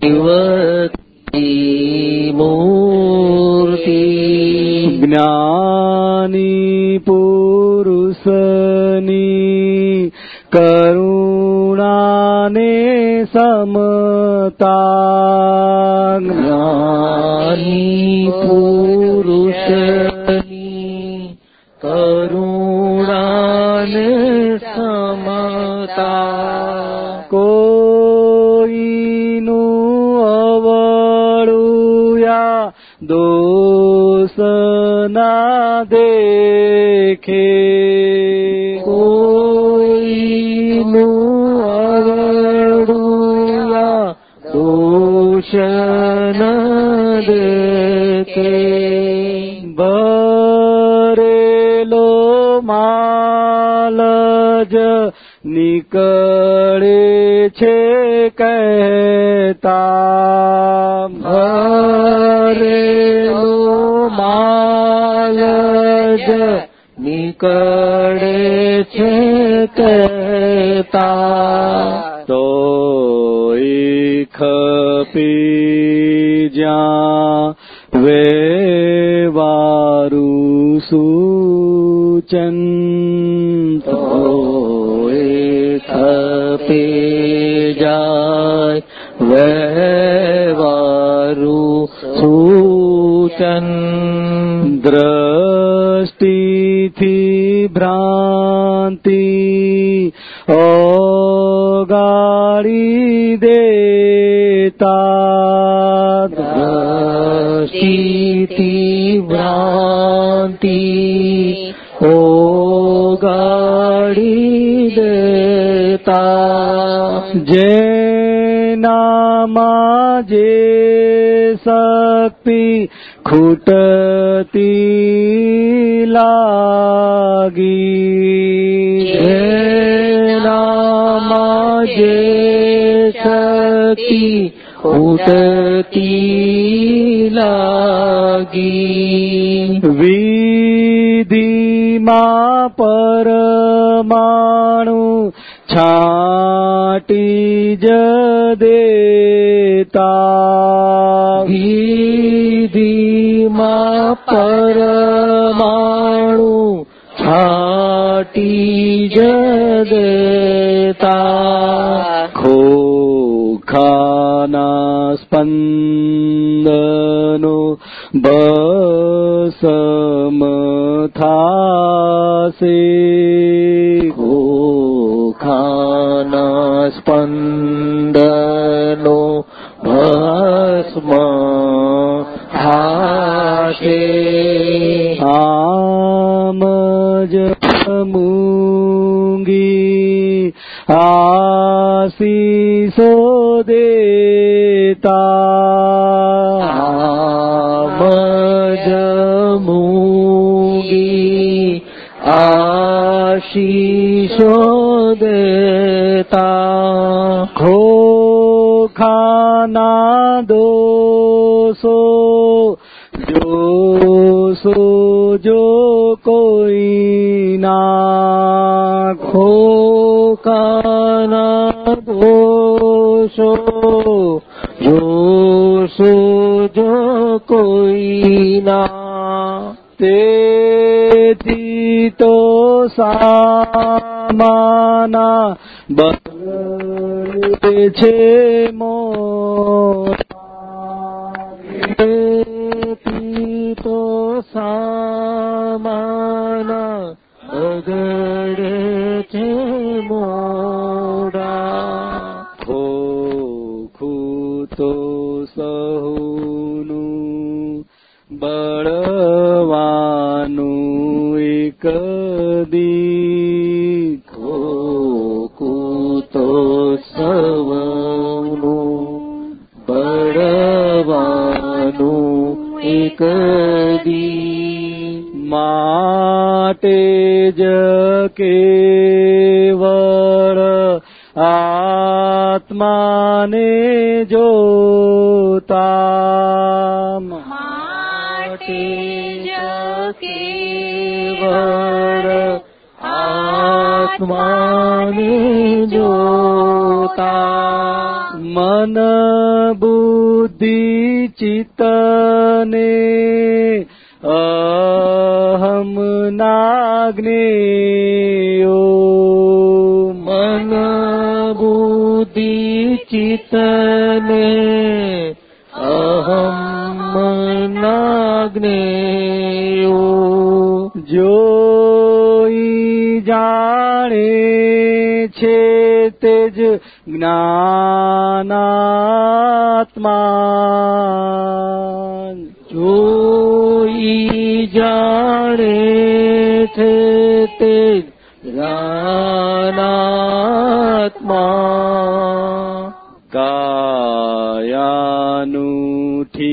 જીવતી મૂર્તિ જ્ઞાની પુરુષની કરુણાને સમતા જ્ઞાની પુરુષની ના દેખે કોઈનું અવળુયા દોષ ન દેખે ભરેલો માલ જ નીકળે છે કહેતા ભરેલો નીકળે છે કહેતા તો ખપી જ્યાં વેવારું સૂચન તો ખપી જાય વહેવારું સૂચન દ્રષ્ટિથી ભ્રાંતિ ઓગાળી દેતા દ્રષ્ટિથી ભ્રાંતિ ઓગાડી દેતા જેનામાં જે શક્તિ ખૂટતી લાગી જે શક્તિ ખૂટતી લાગી વિધિમાં છાટી જ દેતા વિધિમાં પરમાણુ છાટી જ દેતા ખોખાના સ્પંદનો બસમ થાશે સ્પંદનો ભસ્મ થાશે આમ જ મૂંગી આશીષો દેતા આમ જમૂગી આશીષો દેતા ખોખાના દોષો જોશો જો કોઈ ના ખોકાના દોષો જોશો જો કોઈના તેથી તો સામાના બને છે મો તેથી તો સામાના અગડે છે મોડા. ખોખું તો સહુનું બળવાનું એક દી. બળવાનું એક દી માટે જ કેવળ આત્માને જોતા માટે જ કેવળ આત્માને જોતા મન બુદ્ધિ ચિતને અહમ નાગ્નેયો મન બુદ્ધિ ચિતને અહમ નાગ્નેયો જોઈ ज्ञानत्मा जाडे क्षे तेज ज्ञानात्मा काया नु ठि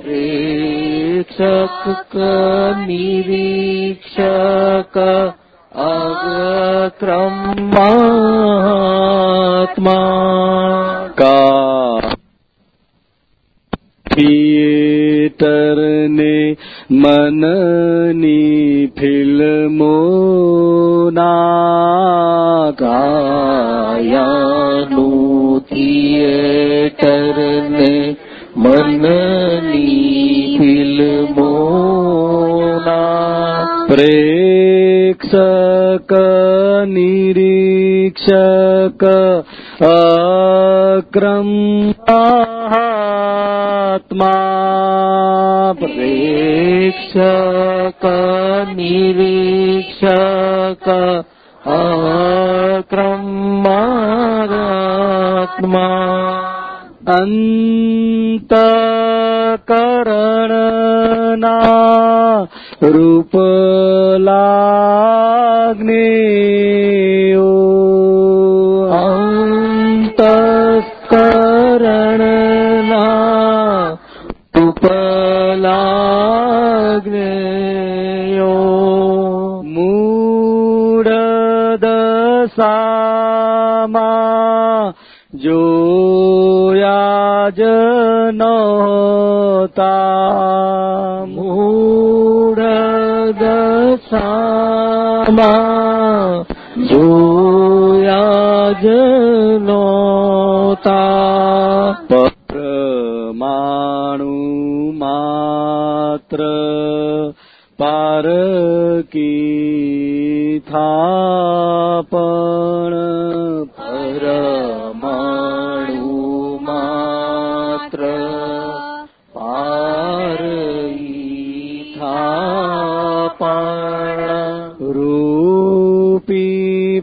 અક્રમ મહાત્મા પ્રેક્ષક નિરીક્ષક અગ્રક્રમ મહાત્મા કા થિયેટરને મનની ફિલ્મો ના કાયાનું અક્રમ મહાત્મા. પ્રેક્ષક નિરીક્ષક અક્રમ મહાત્મા. અંતકરણના રૂપ લાગ્નેયો અંતકરણના ઉપલાગ્નેયો મૂળ દશામાં જોયા જ નહોતા. દશામાં જોયા જ નોતા પરમાણુ માત્ર પારકી થાપણ પરમાણુ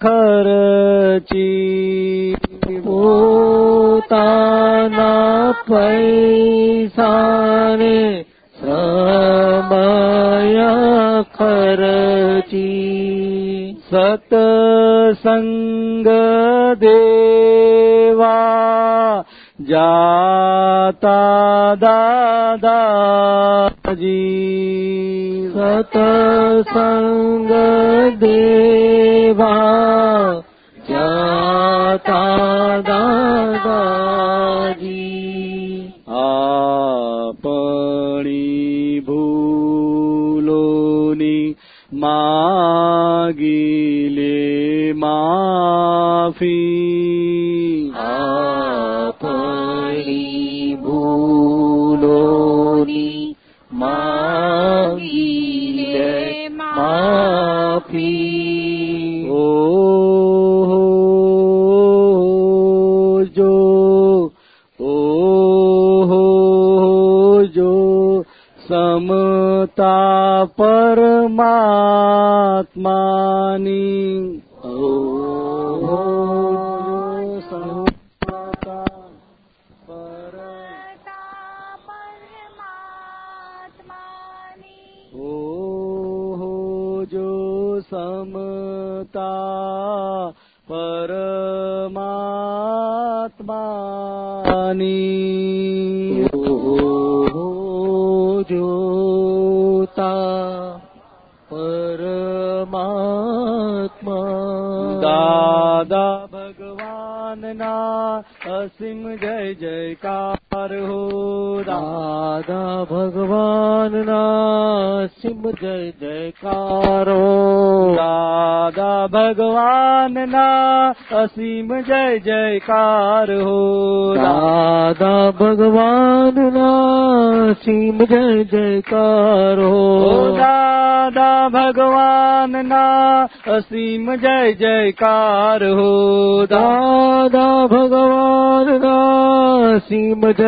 यारचि ओ ताना पैसाने सत संग सतसङ्गदेवा જાતા દાદાજી સતસંગ દેવા જાતા દાદાજી આપણી ભૂલોની માગી લે માફી ગૌરી માંગી લે માફી. ઓ જો ઓ જો સમતા પરમાત્માની पर परमात्मानि। नी हो जोता पर मात्मा दादा भगवान्नासिंह जय जय का જયકાર હો દાદા ભગવાનના સિંહ જય જયકારો દાદા ભગવાનના અસીમ જય જયકાર હો દાદા ભગવાનના સિંહ જય જયકાર હો દાદા ભગવાનના અસીમ જય જયકાર હો દાદા ભગવાનના અસીમ જય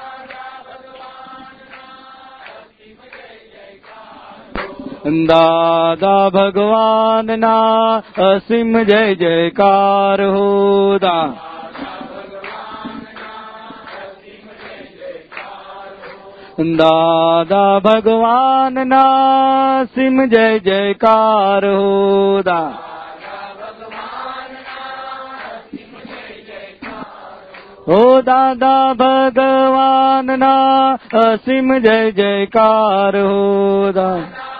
દાદા ભગવાનના અસીમ જય જયકાર હો દા દાદા ભગવાન ના સિમ જય જયકાર હો દા હો દાદા ભગવાનના અસીમ જય જયકાર હો દા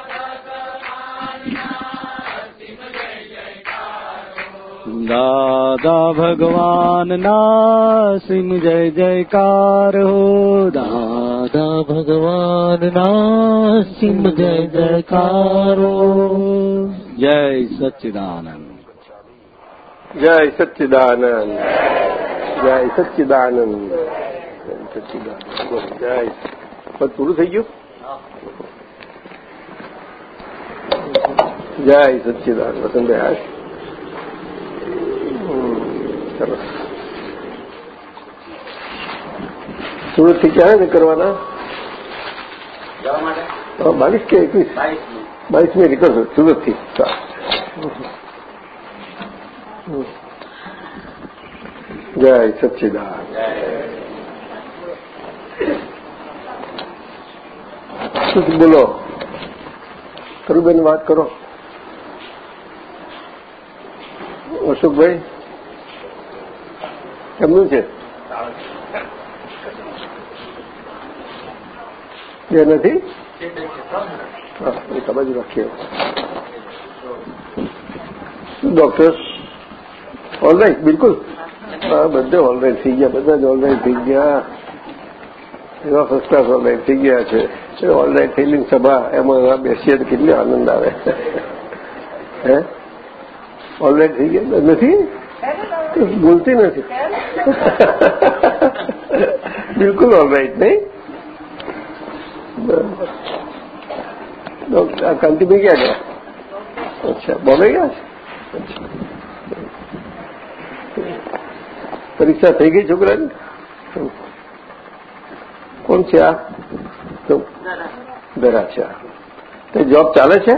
દાદા ભગવાનના સિમ જય જયકાર હો દાદા ભગવાનના સિમ જય જયકાર જય સચ્ચિદાનંદ જય સચ્ચિદાનંદ જય સચ્ચિદાનંદ જય સચ્ચિદાનંદ જય પૂરું થઈ ગયું? જય સચ્ચિદાનંદ વસંતભાઈ. આશ સરસ સુરતથી ક્યારે નીકળવાના હા, બાવીસ કે એકવીસ બાવીસ મે નીકળશો સુરતથી જય સચ્ચિદાન શું છે? બોલો કરુબેન વાત કરો અશોકભાઈ કેમનું છે? એ નથી? હા જ રાખીએ. ડોક્ટર ઓલરાઈટ બિલકુલ. હા, બધે ઓલરાઈટ થઈ ગયા, બધા જ ઓલરાઈટ થઈ ગયા. એવા ફર્સ્ટ ક્લાસ ઓનલાઈન થઈ ગયા છે. એ ઓલરાઈટ થયેલી સભા, એમાં બેસીએ તો કેટલો આનંદ આવે. હે? ઓનલાઈન થઈ ગયા? નથી? બોલતી નથી. બિલકુલ ઓલરાઈટ નહીં? કાંતિભાઈ ક્યાં ગયા? અચ્છા, બોમ્બે ગયા છે? પરીક્ષા થઈ ગઈ છોકરાની? કોણ છે આ? તો દરા છે તે જોબ ચાલે છે?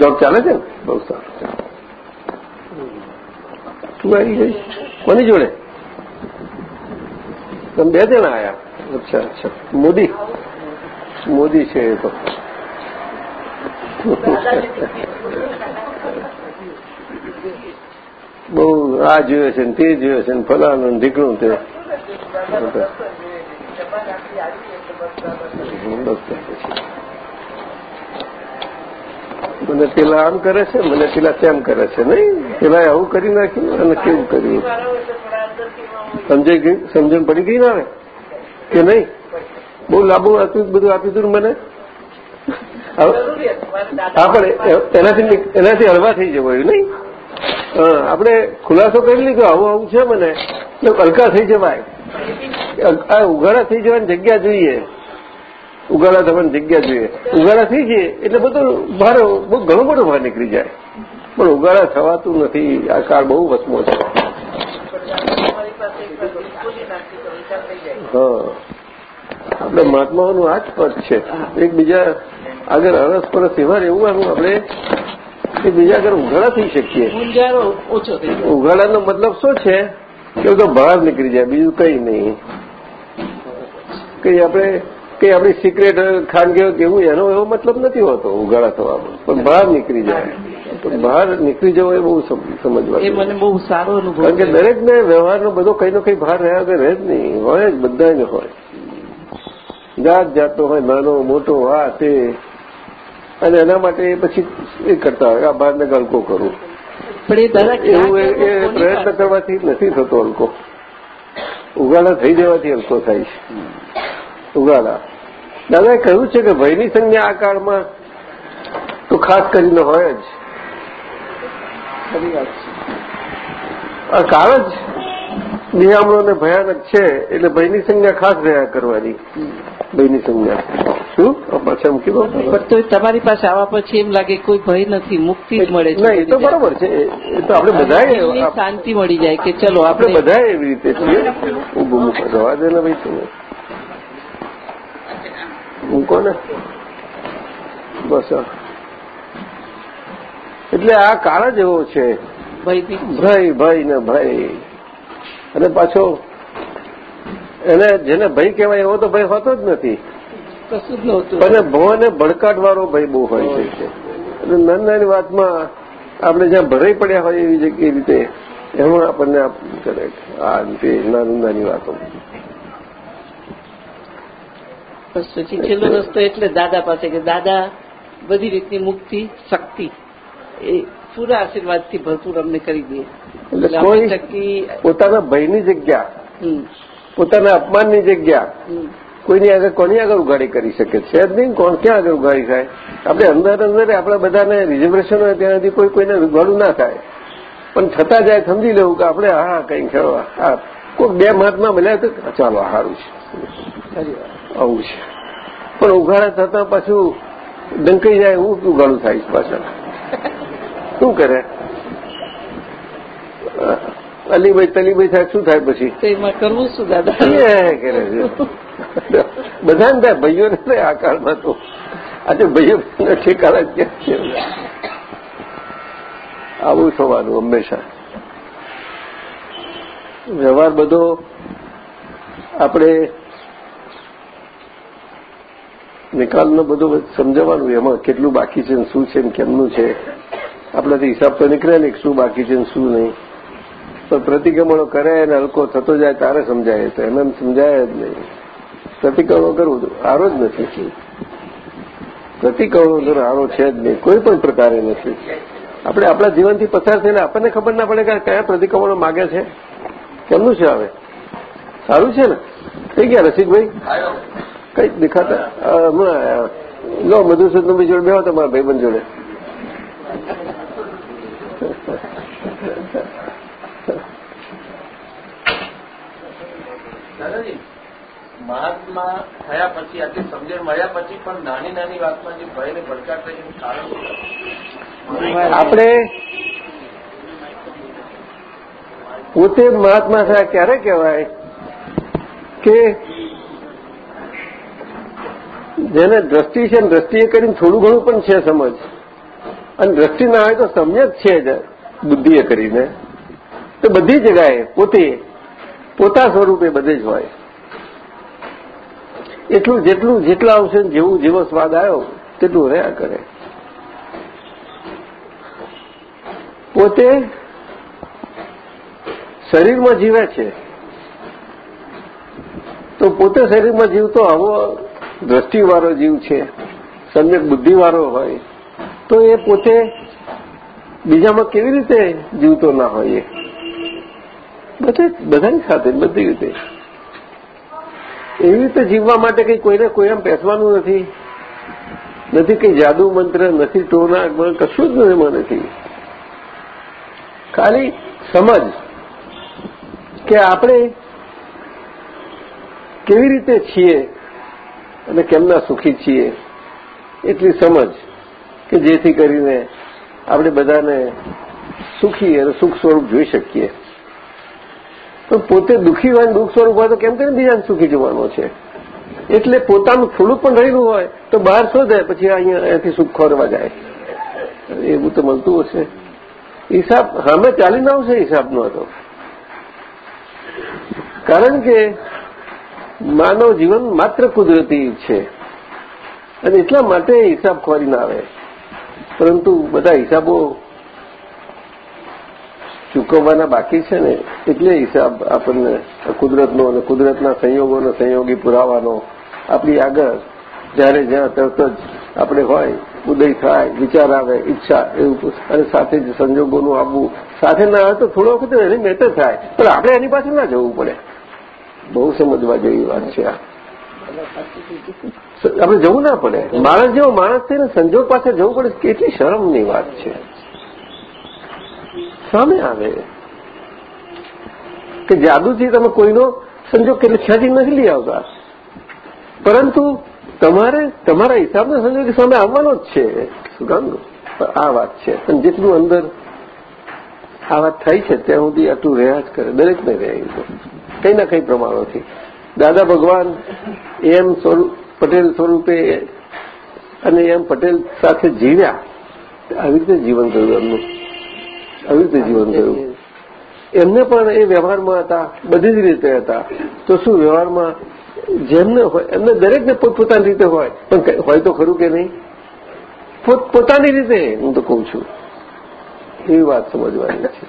જોબ ચાલે છે? બહુ સારું શું આવી ગઈ કોની જોડે? તમે બે જણા આયા? અચ્છા અચ્છા. મોદી? મોદી છે એ તો. બહુ આ જોયો છે ને તે જોયો છે ને ફલાનું ને ઢીકણું તે. મને પેલા આમ કરે છે, મને પેલા તેમ કરે છે, નહીં? પેલા આવું કરી નાખ્યું અને કેવું કર્યું? સમજાઈ ગઈ સમજણ પડી ગઈ ને કે નહીં? બહુ લાંબુ હતું બધું આપી દીધું ને મને? હા, પણ એનાથી એનાથી હળવા થઈ જવાયું નહીં? હા, આપણે ખુલાસો કરી લીધો, આવું આવું છે મને. હલકા થઈ જવાય. આ ઉઘાડા થઈ જવાની જગ્યા જોઈએ. ઉગાડા થવાની જગ્યા જોઈએ. ઉઘાડા થઈ જઈએ, એટલે બધું ભાર, બહુ ઘણો બધો બહાર નીકળી જાય. પણ ઉઘાડા થવાતું નથી. આ કાળ બહુ વસમો છે. હા. આપણે મહાત્માઓનું આ જ પદ છે. એકબીજા આગળ અરસ પરસ એવા રહેવાનું આપણે કે બીજા આગળ ઉઘાડા થઈ શકીએ. ઓછો થઈ ઉઘાડાનો મતલબ શું છે? કે તો બહાર નીકળી જાય બીજું કઈ નહીં. કઈ આપણે કઈ આપણી સિક્રેટ ખાનગીઓ કેવું એનો એવો મતલબ નથી હોતો ઉઘાડા થવામાં પણ બહાર નીકળી જાય. પણ બહાર નીકળી જવો એ બહુ સમજવા એ મને બહુ સારો અનુભવ કારણ કે દરેકને વ્યવહારનો બધો કઈ નો કઈ ભાર રહ્યા વગર રહે જ નહીં. હોય જ બધાને હોય. જાત જાતનો હોય નાનો મોટો આ તે. અને એના માટે પછી એ કરતા હોય આ બહારને હલકો કરું. પણ એ એવું એ પ્રયત્ન કરવાથી નથી થતો હલકો. ઉગાડા થઈ જવાથી હલકો થાય છે. ઉગાડા. દાદાએ કહ્યું છે કે ભયની સંજ્ઞા આ કાળમાં તો ખાસ કરીને હોય જ. ખરી વાત છે. આ કાળ જ નિયામણો ને ભયાનક છે એટલે ભયની સંજ્ઞા ખાસ રહ્યા કરવાની. ભયની સંજ્ઞા. શું? પાછા મૂકી દો. પણ તમારી પાસે આવવા પછી એમ લાગે કોઈ ભય નથી મુક્તિ જ મળે છે. એ તો બરોબર છે. એ તો આપણે બધા શાંતિ મળી જાય કે ચલો આપણે બધા એવી રીતે છીએ. રવા દે ને ભાઈ તમે. મૂકો ને. બસ. એટલે આ કાળ જ એવો છે. ભય ભય ને ભય. અને પાછો એને જેને ભય કહેવાય એવો તો ભય હોતો જ નથી. કશું જ નહોતું. અને ભવને ભડકાટ વાળો ભય બહુ હોય છે. એટલે નાની નાની વાતમાં આપણે જ્યાં ભરાઈ પડ્યા હોય એવી જગ્યાએ રીતે એમાં આપણને કરે આ રીતે નાની નાની વાતો પછી છેલ્લો રસ્તો એટલે દાદા પાસે કે દાદા બધી રીતની મુક્તિ શક્તિ. એ પૂરા આશીર્વાદથી ભરપૂર અમને કરી દે. એટલે કોઈ પોતાના ભયની જગ્યા પોતાના અપમાનની જગ્યા કોઈની આગળ કોની આગળ ઉગાડી કરી શકે? છે જ નહીં કોણ ક્યાં આગળ ઉગાડી થાય? આપણે અંદર અંદર આપણે બધાને રિઝર્વેશન હોય ત્યાં સુધી કોઈ કોઈને ઉગાડું ના થાય. પણ થતા જાય સમજી લેવું કે આપણે હા કંઈક ખેડવા હા કોઈ બે મહાત્મા મળ્યા તો ચાલો સારું છે. આવું છે. પણ ઉઘાડા થતા પાછું ડંકાઈ જાય હું ઉઘાડું થાય છે પાછળ શું કરે? અલીભાઈ તલીભાઈ સાહેબ શું થાય પછી? તો એમાં કરવું શું દાદા? એ કરે છે? બધાને થાય ભાઈઓને થાય આ કાળમાં તો. આજે ભાઈઓ ઠેકાણા ક્યાં છે? આવું થવાનું હંમેશા. વ્યવહાર બધો આપણે નિકાલનો બધો સમજાવવાનું એમાં કેટલું બાકી છે શું છે કેમનું છે. આપણાથી હિસાબ તો નીકળે ને શું બાકી છે ને શું નહીં. પણ પ્રતિક્રમણો કરે અને હલકો થતો જાય તારે સમજાય તો એમ એમ સમજાય જ નહીં. પ્રતિક્રમણો કરવું આરો જ નથી. પ્રતિક્રમણો કરવો આરો છે જ નહીં. કોઈ પણ પ્રકારે નથી. આપણે આપણા જીવનથી પસાર થઈને આપણને ખબર ના પડે કે કયા પ્રતિક્રમણો માગે છે. કેમનું છે હવે? સારું છે ને? થઈ ગયા રસિકભાઈ? કઈ દેખાતા. લો મધુસૂદનભાઈ જોડે બેહો તમારા ભાઈબંધ જોડે. મહાત્મા થયા પછી આટલી સમજણ મળ્યા પછી પણ નાની નાની વાતમાં જે ભય ને એનું કારણ આપણે પોતે મહાત્મા થયા ક્યારે કહેવાય કે જેને દ્રષ્ટિ છે દ્રષ્ટિએ કરીને થોડું ઘણું પણ છે સમજ. અને દ્રષ્ટિ ના હોય તો સમજ છે જ બુદ્ધિએ કરીને. તો બધી જગાએ પોતે, પોતા સ્વરૂપે બધે જ હોય. એટલું જેટલું જેટલા આવશે જેવું જેવો સ્વાદ આવ્યો, તેટલું રહ્યા કરે. પોતે શરીરમાં જીવે છે. તો પોતે શરીરમાં જીવતો આવો દ્રષ્ટિવાળો જીવ છે. સમ્યક બુદ્ધિવાળો હોય. તો એ પોતે બીજામાં કેવી રીતે જીવતો ના હોય એ? બધે બધાની સાથે, બધી રીતે. એવી રીતે જીવવા માટે કંઈ કોઈને કોઈ એમ બેસવાનું નથી. નથી કંઈ જાદુ મંત્ર, નથી ટોના કશું જ એમાં નથી. ખાલી સમજ કે આપણે કેવી રીતે છીએ અને કેમના સુખી છીએ. એટલી સમજ. કે જેથી કરીને આપણે બધાને સુખી અને સુખ સ્વરૂપ જોઈ શકીએ. પણ પોતે દુઃખી હોય દુઃખ સ્વરૂપ હોય તો કેમ કરીને બીજાને સુખી જોવાનો છે? એટલે પોતાનું થોડું પણ રહેલું હોય તો બહાર શોધે, પછી અહીંયા અહીંયાથી સુખ ખોરવા જાય. એવું તો મળતું હશે. હિસાબ સામે ચાલીને આવશે હિસાબનો હતો કારણ કે માનવ જીવન માત્ર કુદરતી છે. અને એટલા માટે હિસાબ ખોરી ના આવે. પરંતુ બધા હિસાબો ચૂકવવાના બાકી છે ને, એટલે હિસાબ આપણને કુદરતનો અને કુદરતના સંયોગોનો સંયોગી પુરાવાનો આપણી આગળ જ્યારે જ્યાં તરત જ આપણે હોય, ઉદય થાય, વિચાર આવે, ઈચ્છા એવું અને સાથે જ સંજોગોનું આવવું સાથે ના આવે તો થોડો વખત એની મેટર થાય. પણ આપણે એની પાસે ના જવું પડે. બહુ સમજવા જેવી વાત છે આ. આપણે જવું ના પડે. માણસ જેવો માણસ થઈને સંજોગ પાસે જવું પડે કેટલી શરમની વાત છે. સામે આવે. કે જાદુથી તમે કોઈનો સંજોગ કેટલી ખેંચી નથી લઈ આવતા. પરંતુ તમારે તમારા હિસાબનો સંજોગ સામે આવવાનો જ છે. શું કામ? આ વાત છે. પણ જેટલું અંદર આ વાત થઈ છે ત્યાં સુધી આટલું રહ્યા જ કરે. દરેકને રહે કંઈ ના કંઈ પ્રમાણોથી. દાદા ભગવાન એમ પટેલ સ્વરૂપે અને એમ પટેલ સાથે જીવ્યા, આવી રીતે જીવન થયું એમનું. આવી રીતે જીવન થયું. એમને પણ એ વ્યવહારમાં હતા, બધી જ રીતે હતા. તો શું વ્યવહારમાં જેમને હોય, એમને દરેકને પોતપોતાની રીતે હોય. પણ હોય તો ખરું કે નહીં? પોતપોતાની રીતે, હું તો કહું છું. એવી વાત સમજવાની છે.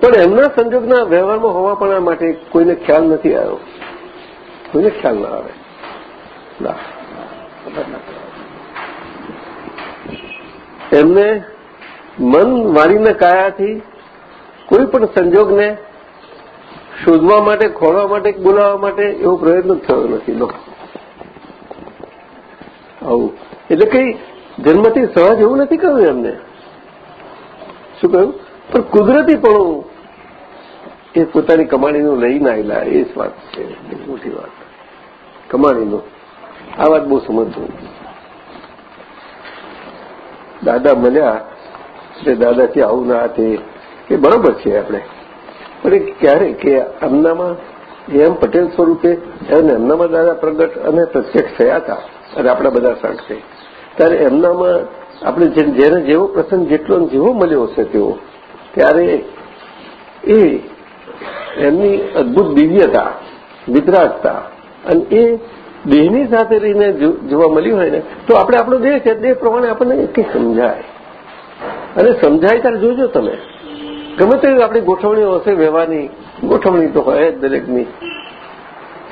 પણ એમના સંજોગના વ્યવહારમાં હોવા પણ માટે કોઈને ખ્યાલ નથી આવ્યો. કોઈને ખ્યાલ ના આવે એમને મન મારીને કાયાથી કોઈ પણ સંજોગને શોધવા માટે ખોળવા માટે બોલાવવા માટે એવો પ્રયત્ન થયો નથી લો આવું એટલે કઈ જન્મથી સહજ એવું નથી કહ્યું એમને શું કહ્યું પણ કુદરતીપણું એ પોતાની કમાણીનું લઈને આવેલા એ વાત છે. મોટી વાત. કમાણીનું. આ વાત બહુ સમજવું દાદા મળ્યા, એટલે દાદાથી આવું ના તે એ બરોબર છે આપણે. પણ ક્યારે કે એમનામાં એમ પટેલ સ્વરૂપે અને એમનામાં દાદા પ્રગટ અને પ્રત્યક્ષ થયા હતા, અને આપણા બધા સાક્ષે ત્યારે એમનામાં આપણે જેને જેવો પ્રસંગ જેટલો જેવો મળ્યો હશે તેવો, ત્યારે એ એમની અદભુત દિવ્યતા, વિતરાગતા અને એ દેહની સાથે રહીને જોવા મળી હોય ને, તો આપણે આપણો દેહ છે, દેહ પ્રમાણે આપણને એટલી સમજાય. અને સમજાય ત્યારે જોજો તમે. ગમે તે આપણી ગોઠવણીઓ હશે, વ્યવહારની ગોઠવણી તો હોય જ દરેકની.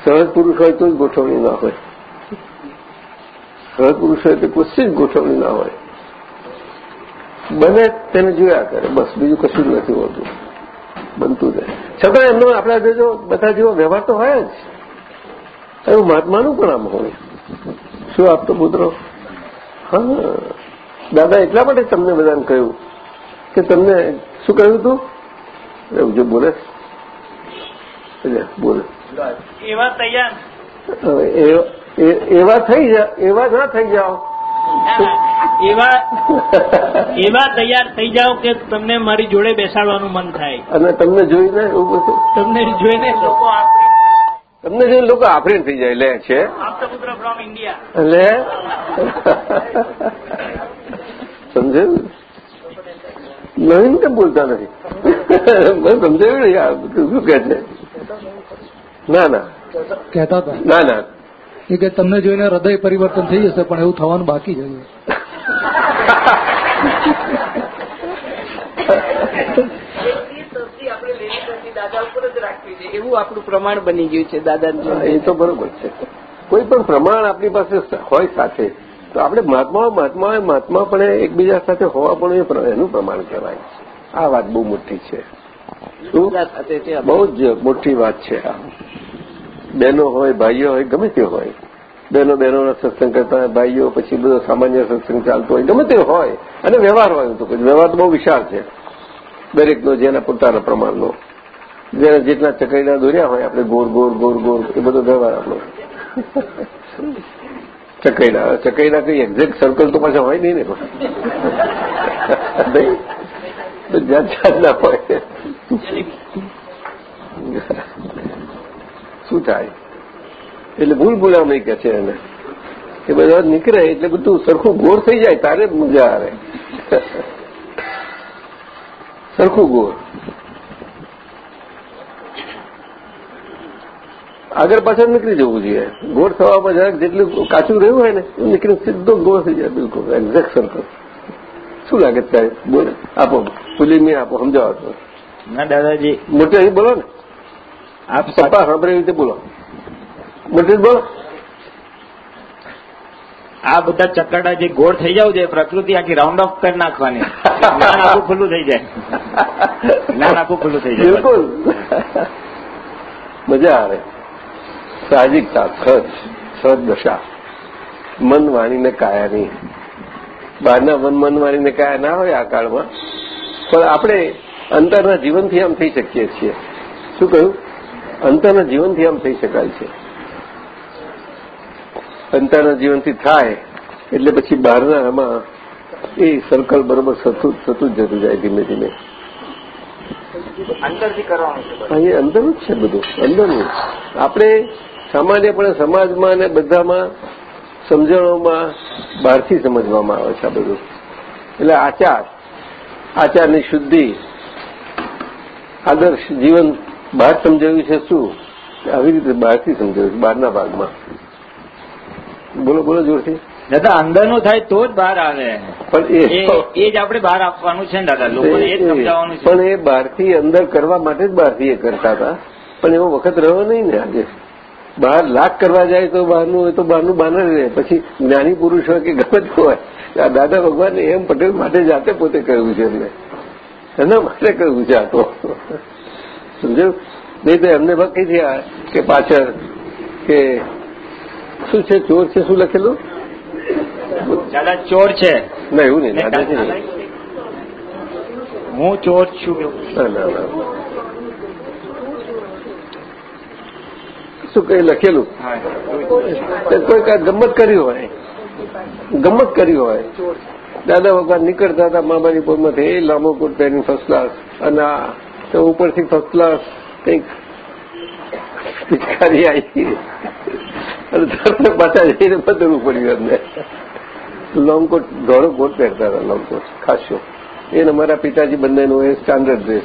સહજ પુરુષ હોય તો જ ગોઠવણી ના હોય. સહજ પુરુષ હોય તો કોઈ જ ગોઠવણી ના હોય. બને તેને જોયા કરે, બસ બીજું કશું જ નથી હોતું. બનતું જાય. છતાં એમનો આપણા જો બધા જેવો વ્યવહાર તો હોય જ. એવું મહાત્માનું પણ આમ હોય. શું આપતો પુત્રો? હા દાદા એટલા માટે તમને બધાને કહ્યું કે તમને શું કહ્યું હતું એવું જો બોલે. બોલે. એવા તૈયાર. એવા થઈ જા એવા ના થઈ જાઓ. એવા એવા તૈયાર થઈ જાઓ કે તમને મારી જોડે બેસાડવાનું મન થાય. અને તમને જોઈને તમને જોઈને લોકો તમને જોઈને લોકો આફરીન થઈ જાય લે છે. ફ્રોમ ઇન્ડિયા લે. સમજાયું? નહીં કેમ બોલતા નથી? મને સમજાયું ને યાર શું કે છે? ના ના. કહેતા હતા. ના ના. એ કે તમને જોઈને હૃદય પરિવર્તન થઈ જશે પણ એવું થવાનું બાકી છે એવું આપણું પ્રમાણ બની ગયું છે દાદા એ તો બરોબર છે. કોઈ પણ પ્રમાણ આપણી પાસે હોય સાથે તો આપણે મહાત્મા મહાત્મા મહાત્મા પણ એકબીજા સાથે હોવા પણ એનું પ્રમાણ કહેવાય આ વાત બહુ મોટી છે. બહુ જ મોટી વાત છે આ. બહેનો હોય, ભાઈઓ હોય, ગમે તે હોય. બહેનો બહેનોના સત્સંગ કરતા હોય, ભાઈઓ, પછી બધો સામાન્ય સત્સંગ ચાલતો હોય, ગમે તે હોય. અને વ્યવહાર હોય તો વ્યવહાર બહુ વિશાળ છે. દરેકનો જેના પોતાના પ્રમાણનો. જેના જેટલા ચકડીના દોર્યા હોય, આપણે ગોળ ગોળ ગોળ ગોળ એ બધો વ્યવહાર આપણો. ચકૈડા ચકૈડા કઈ એક્ઝેક્ટ સર્કલ તો પાછા હોય નહીં ને. નહીં. તો જાત ના હોય. શું થાય એટલે ભૂલ ભૂલામણી કે છે એને એ બધા નીકળે એટલે બધું સરખું ગોળ થઈ જાય તારે જ મજા આવે. સરખું ગોળ. આગળ પાછળ નીકળી જવું જોઈએ. ગોળ થવામાં જરાક જેટલું કાચું રહ્યું હોય ને એ નીકળી સીધો ગોળ થઈ જાય બિલકુલ એક્ઝેક્ટ સરખો શું લાગે ત્યારે બોલે. આપો પુલીમી આપો સમજાવો ના દાદાજી. મોટે અહીં બોલો ને. આપ સપા સાંભળે રીતે બોલો. મોટે બોલો આ બધા ચક્કરડા જે ગોળ થઈ જાવ છે પ્રકૃતિ આખી રાઉન્ડ ઓફ કરી નાખવાની. જ્ઞાન આખું ખુલ્લું થઈ જાય. જ્ઞાન આખું ખુલ્લું થઈ જાય. બિલકુલ. મજા આવે. સાહજિકતા સહજ સહજ મન વાણીને કાયાની બહારના મન મન વાણીને કાયા ના હોય આ કાળમાં. પણ આપણે અંતરના જીવનથી આમ થઈ શકીએ છીએ. શું કહ્યું? અંતરના જીવનથી આમ થઈ શકાય છે. અંતરના જીવનથી થાય એટલે પછી બહારના આમાં એ સર્કલ બરોબર થતું થતું જતું જાય ધીમે ધીમે. અંદરથી કરવાનું છે અંદરનું જ છે બધું અંદરનું આપણે સામાન્યપણે સમાજમાં અને બધામાં સમજણોમાં બહારથી સમજવામાં આવે છે આ બધું. એટલે આચાર આચારની શુદ્ધિ આદર્શ જીવન બહાર સમજાવ્યું છે શું? આવી રીતે બહારથી સમજાવ્યું છે બહારના ભાગમાં. બોલો બોલો જોરથી દાદા અંદરનું થાય તો જ બહાર આવે. પણ એ જ આપણે બહાર આપવાનું છે ને દાદા. લોકોને એ જ સમજાવવાનું છે. પણ એ બહારથી અંદર કરવા માટે જ બહારથી એ કરતા હતા. પણ એવો વખત રહ્યો નહીં ને આજે. બહાર લાખ કરવા જાય તો બહારનું હોય તો બહારનું બહાર જ રહે. પછી જ્ઞાની પુરુષ હોય કે ગમે જ હોય આ દાદા ભગવાને એમ પટેલ માટે જાતે પોતે કહ્યું છે એમને. એના માટે કહ્યું છે આ તો. સમજ્યું નહીં તો એમને કહી થયા કે પાછળ કે શું છે ચોર છે શું લખેલું? દાદા ચોર છે. ના એવું નહીં દાદાજી નહીં હું ચોર છું. ના ના ના. શું કઈ લખેલું? કોઈ કાંઈ ગમત કરી હોય. ગમત કરી હોય. દાદા ભગવાન નીકળતા હતા મામાની પોતમાંથી એ લાંબો કોટ પહેરીને ફર્સ્ટ ક્લાસ અને આ તો ઉપરથી ફર્સ્ટ ક્લાસ કંઈક પિચકારી આવી અને તરત પાછા જઈને બદલવું પડ્યું અમને લોંગ કોટ ધોળો કોટ પહેરતા હતા લોંગ કોટ ખાસ્યો. એને મારા પિતાજી બંનેનું એ સ્ટાન્ડર્ડ ડ્રેસ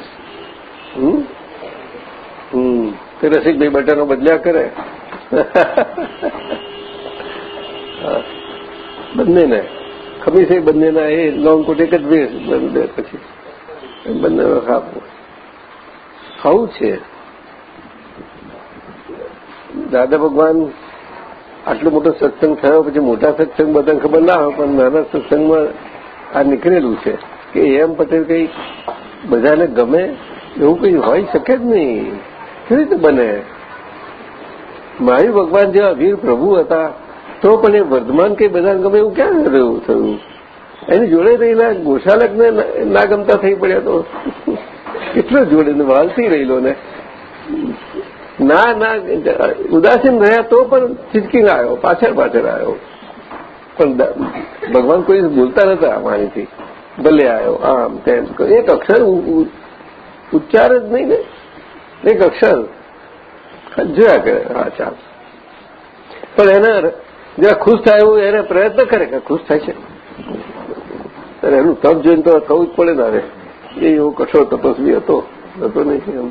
હમ? હમ. તે રસિકભાઈ બટનો બદલ્યા કરે. બંનેને. ખમીસે બંનેના એ લોંગ કોટ એક જ ડ્રેસ બંને પછી. બંને ખાવું ખાવું છે. દાદા ભગવાન આટલો મોટો સત્સંગ થયો, પછી મોટા સત્સંગ બધાને ખબર ના હોય, પણ નાના સત્સંગમાં આ નીકળેલું છે કે એમ પટેલ કંઈ બધાને ગમે એવું કંઈ હોઈ શકે જ નહીં. કેવી રીતે બને? મહાવીર ભગવાન જેવા વીર પ્રભુ હતા, તો પણ એ વર્ધમાન કઈ બધાને ગમે એવું ક્યાં રહ્યું થયું? એની જોડે રહેલા ગોશાલકને ના ગમતા થઈ પડ્યા તો? કેટલો જોડે વાલતી રહેલો ને ના ના ઉદાસીન રહ્યા તો પણ ચીચકીને આવ્યો પાછળ પાછળ આવ્યો પણ ભગવાન કોઈ બોલતા નતા વાણીથી ભલે આવ્યો આમ તેમ એક અક્ષર ઉચ્ચાર જ નહીં ને એક અક્ષર જોયા કરે હા ચાલ પણ એના જરા ખુશ થાય એવું એને પ્રયત્ન કરે કે ખુશ થાય છે એનું તપ જોઈને તો કહું જ પડે ને એ એવો કઠોર તપસ્વી હતો. હતો નહીં એમ.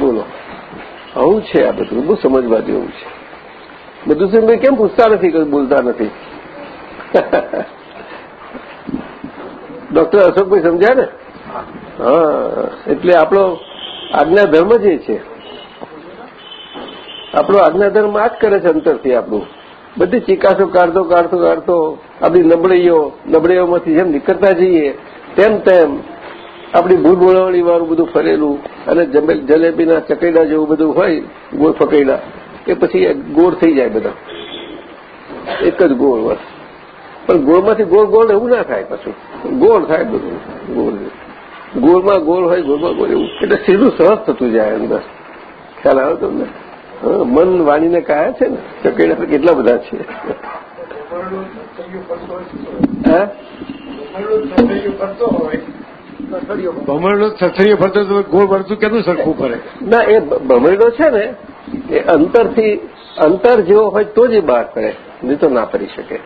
બોલો. આવું છે આ બધું. બહુ સમજવા જેવું છે. બધું કેમ પૂછતા નથી કઈ બોલતા નથી? ડોક્ટર અશોકભાઈ સમજ્યા ને? હા, એટલે આપણો આજ્ઞા ધર્મ એ છે. આપણો આજ્ઞા ધર્મ આ જ કરે છે અંતરથી આપણું. બધી ચિકાસો કાઢતો કાઢતો કાઢતો, આપણી નબળીઓ નબળીઓમાંથી જેમ નીકળતા જઈએ તેમ તેમ આપણી ભૂલ બોલાવણી વાળું બધું ફરેલું અને જલેબીના ચકૈડા જેવું બધું હોય ગોળ ફકૈડા એ પછી ગોળ થઈ જાય બધા. એક જ ગોળ બસ. પણ ગોળમાંથી ગોળ ગોળ એવું ના થાય પાછું. ગોળ થાય બધું. ગોળ. ગોળમાં ગોળ હોય ગોળમાં ગોળ એવું. એટલે સીધું સહજ થતું જાય અંદર ખ્યાલ આવે તમને? મન વાણીને કાયા છે ને? ચકેડા કેટલા બધા છે. હા? ભમરડો સથરીએ ફરતો તો ગોળ વળતું કેનું સરખું ફરે ના એ ભમરડો છે ને એ અંતરથી અંતર જેવો હોય તો જ બહાર પડે નહીં તો ના પડી શકે.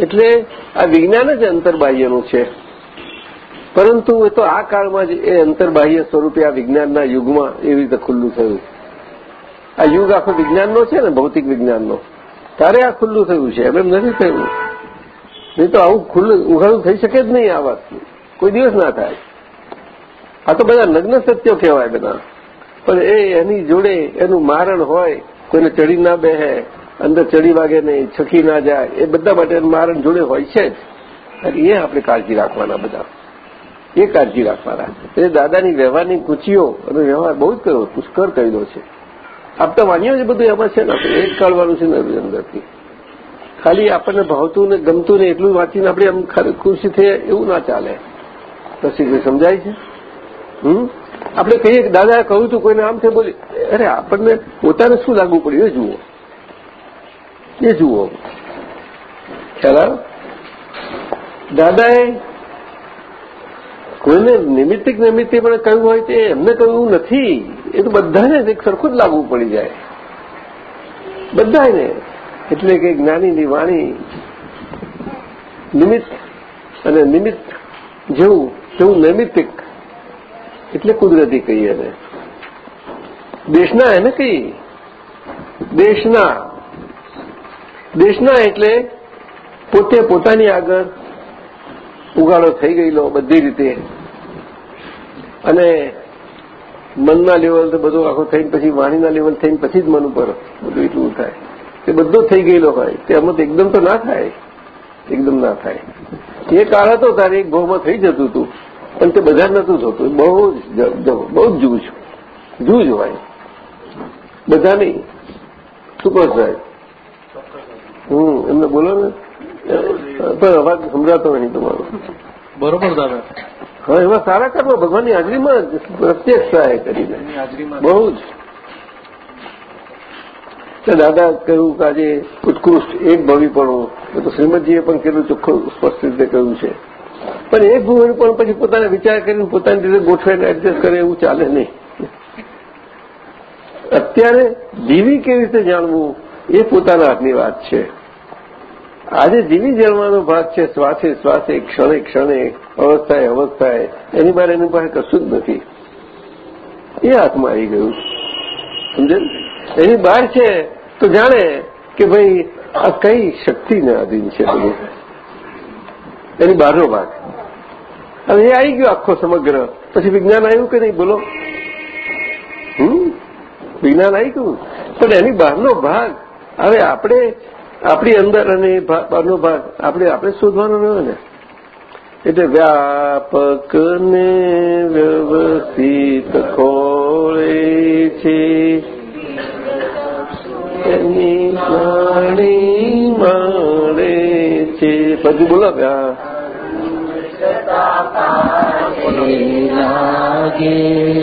એટલે આ વિજ્ઞાન જ અંતરબાહ્યનું છે. પરંતુ એ તો આ કાળમાં જ એ અંતરબાહ્ય સ્વરૂપે આ વિજ્ઞાનના યુગમાં એવી રીતે ખુલ્લું થયું. આ યુગ આખો વિજ્ઞાનનો છે ને ભૌતિક વિજ્ઞાનનો. તારે આ ખુલ્લું થયું છે એમ એમ નથી થયું. નહીં તો આવું ખુલ્લું, ઉઘાડું થઈ શકે જ નહીં આ વાત કોઈ દિવસ ના થાય. આ તો બધા નગ્ન સત્યો કહેવાય બધા. પણ એ એની જોડે એનું મારણ હોય, કોઈને ચડી ના બેહે, અંદર ચડી વાગે નહીં, છકી ના જાય, એ બધા માટે મારણ જોડે હોય છે જ. અને એ આપણે કાળજી રાખવાના બધા. એ કાળજી રાખવાના. એટલે દાદાની વ્યવહારની કૂચીઓ અને વ્યવહાર બહુ જ કર્યો, પુષ્કળ કર્યો છે. આપતા વાણીઓ છે બધું એમાં છે ને? એ જ કાઢવાનું છે ને અંદરથી ખાલી આપણને ભાવતું ને ગમતું ને એટલું વાંચીને આપણે એમ ખુશી થઈએ એવું ના ચાલે. રસિકભાઈ, સમજાય છે? હમ? આપણે કહીએ કે દાદાએ કહ્યું હતું કોઈને આમ છે બોલી. અરે, આપણને પોતાને શું લાગુ પડ્યું? એ જુઓ. એ જુઓ. ખ્યાલ દાદાએ કોઈને નિમિત્તિક નિમિત્તે પણ કહ્યું હોય તે એમને કહ્યું નથી. એ તો બધાને એક સરખું જ લાગવું પડી જાય. બધાને એટલે કે જ્ઞાનીની વાણી નિમિત્ત અને નિમિત્ત જેવું તેવું નૈમિત્તિક. એટલે કુદરતી કહીએ એને. દેશના એને કહીએ. દેશના. દેશના એટલે પોતે પોતાની આગળ ઉગાડો થઈ ગયેલો બધી રીતે. અને મનના લેવલ બધું આખો થઈને પછી વાણીના લેવલ થઈને પછી જ મન ઉપર બધું એટલું થાય. તે બધું થઈ ગયેલો હોય તે અમુક એકદમ તો ના થાય એકદમ ના થાય. એ કાળ હતો તારે એક ભાવમાં થઈ જતું હતું પણ તે બધા નતું થતું બહુ જ બહુ જ જૂજ જૂજ હોય. બધા નહીં શું કહો સાહેબ? હમ એમને બોલો ને. પણ અવાજ સમજાતો નહીં તમારો. બરોબર દાદા. હા એમાં સારા કર્મ ભગવાનની હાજરીમાં પ્રત્યક્ષ સહાય કરીને. બહુ જ. દાદા કહ્યું કે આજે ઉત્કૃષ્ટ એક ભવિપણું તો શ્રીમદજીએ પણ કેટલું ચોખ્ખું સ્પષ્ટ રીતે કહ્યું છે. પણ એક ભૂમિ પણ પછી પોતાને વિચાર કરીને પોતાની રીતે ગોઠવાઈને એડજસ્ટ કરે એવું ચાલે નહીં. અત્યારે જીવી કેવી રીતે જાણવું એ પોતાના હાથની વાત છે. આજે જીવી જાણવાનો ભાગ છે શ્વાસે શ્વાસે ક્ષણે ક્ષણે, અવસ્થાએ અવસ્થાએ. એની બહાર એની પાસે કશું જ નથી. એ હાથમાં આવી ગયું. સમજે એની બહાર છે તો જાણે કે ભાઈ આ કઈ શક્તિને આધીન છે બધું. એની બહારનો ભાગ. હવે એ આવી ગયો આખો સમગ્ર. પછી વિજ્ઞાન આવ્યું કે નહીં? બોલો. હમ? વિજ્ઞાન આવી ગયું. પણ એની બહારનો ભાગ. હવે આપણે, આપણી અંદર અને બહારનો ભાગ આપણે આપણે શોધવાનો રહ્યો ને. એટલે વ્યાપક ને વ્યવસ્થિત ખોળે છે. એની વાણી મળે છે. બધું બોલો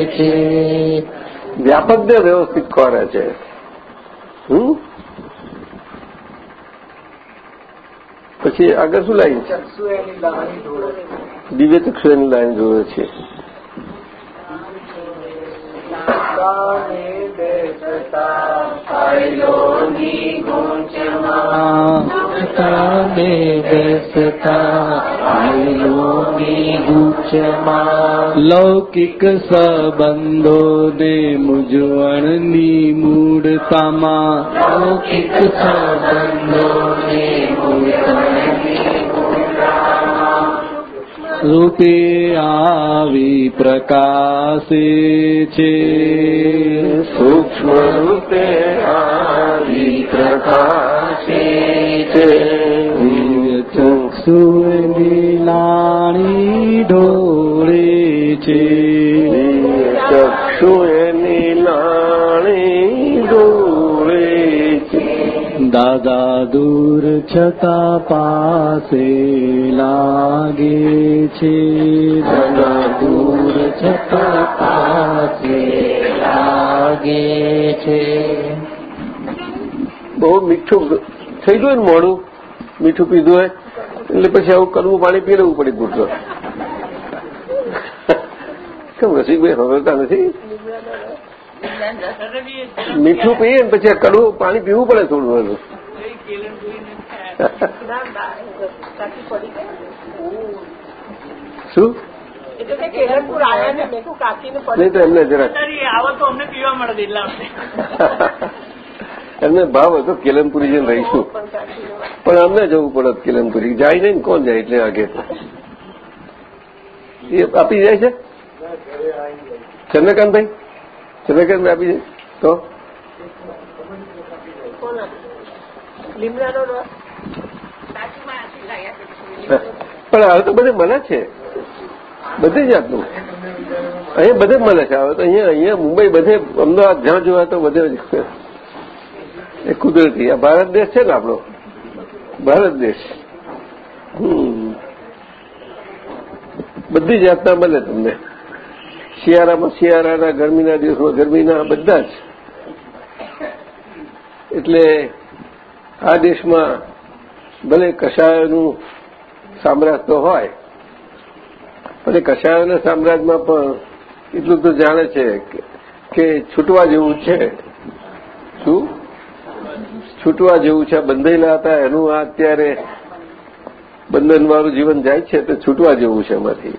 છે. વ્યાપક ને વ્યવસ્થિત કરે છે. હમ? પછી આગળ શું લાઈન? છે દિવ્ય ચક્ષુ એની લાઈન જોવે છે. તાને બેસતા આયલોની ગૂંચમાં લૌકિક સંબંધો ને મૂંઝવણની મૂળતામાં લૌકિક સંબંધો રૂપે આવી પ્રકાશે છે. સૂક્ષ્મ રૂપે આવી પ્રકાશે છે. ચક્ષુ લીલાણી ઢોળે છે. ચક્ષુ દાદા દૂર છતાં પાસે લાગે છે દાદા દૂર છતાં પાસે લાગે છે બહુ મીઠું થઈ ગયું ને મોડું? મીઠું પીધું હોય એટલે પછી આવું કરવું, પાણી પી લેવું પડે ગુટલો કેમ રસિકભાઈ ખબરતા નથી? મીઠું પીએ ને પછી કડવું પાણી પીવું પડે થોડું એનું શું? તો એમને જરા એમને ભાવ હતો કેલમપુરી જઈને રહીશું. પણ અમને જવું પડે કેલમપુરી જાય નહીં કોણ જાય એટલે આગે એ આપી જાય છે? ચંદ્રકાંતભાઈ? ચંદ્રકાંતભાઈ આપી જાય તો? પણ હવે તો બધે મને છે. બધી જાતનું અહીંયા બધે મળે છે. હવે તો અહીંયા અહીંયા મુંબઈ બધે અમદાવાદ જ્યાં જોવા તો બધે એ કુદરતી. આ ભારત દેશ છે ને આપણો? ભારત દેશ. બધી જાતના મળે તમને. શિયાળામાં શિયાળાના ગરમીના દિવસમાં ગરમીના બધા જ. એટલે આ દેશમાં ભલે કષાયોનું સામ્રાજ્ય તો હોય, પણ એ સામ્રાજ્યમાં પણ એટલું તો જાણે છે કે- છૂટવા જેવું છે. શું? છૂટવા જેવું છે. બંધાયેલા હતા, એનું આ અત્યારે બંધનવાળું જીવન જાય છે તો છૂટવા જેવું છે એમાંથી.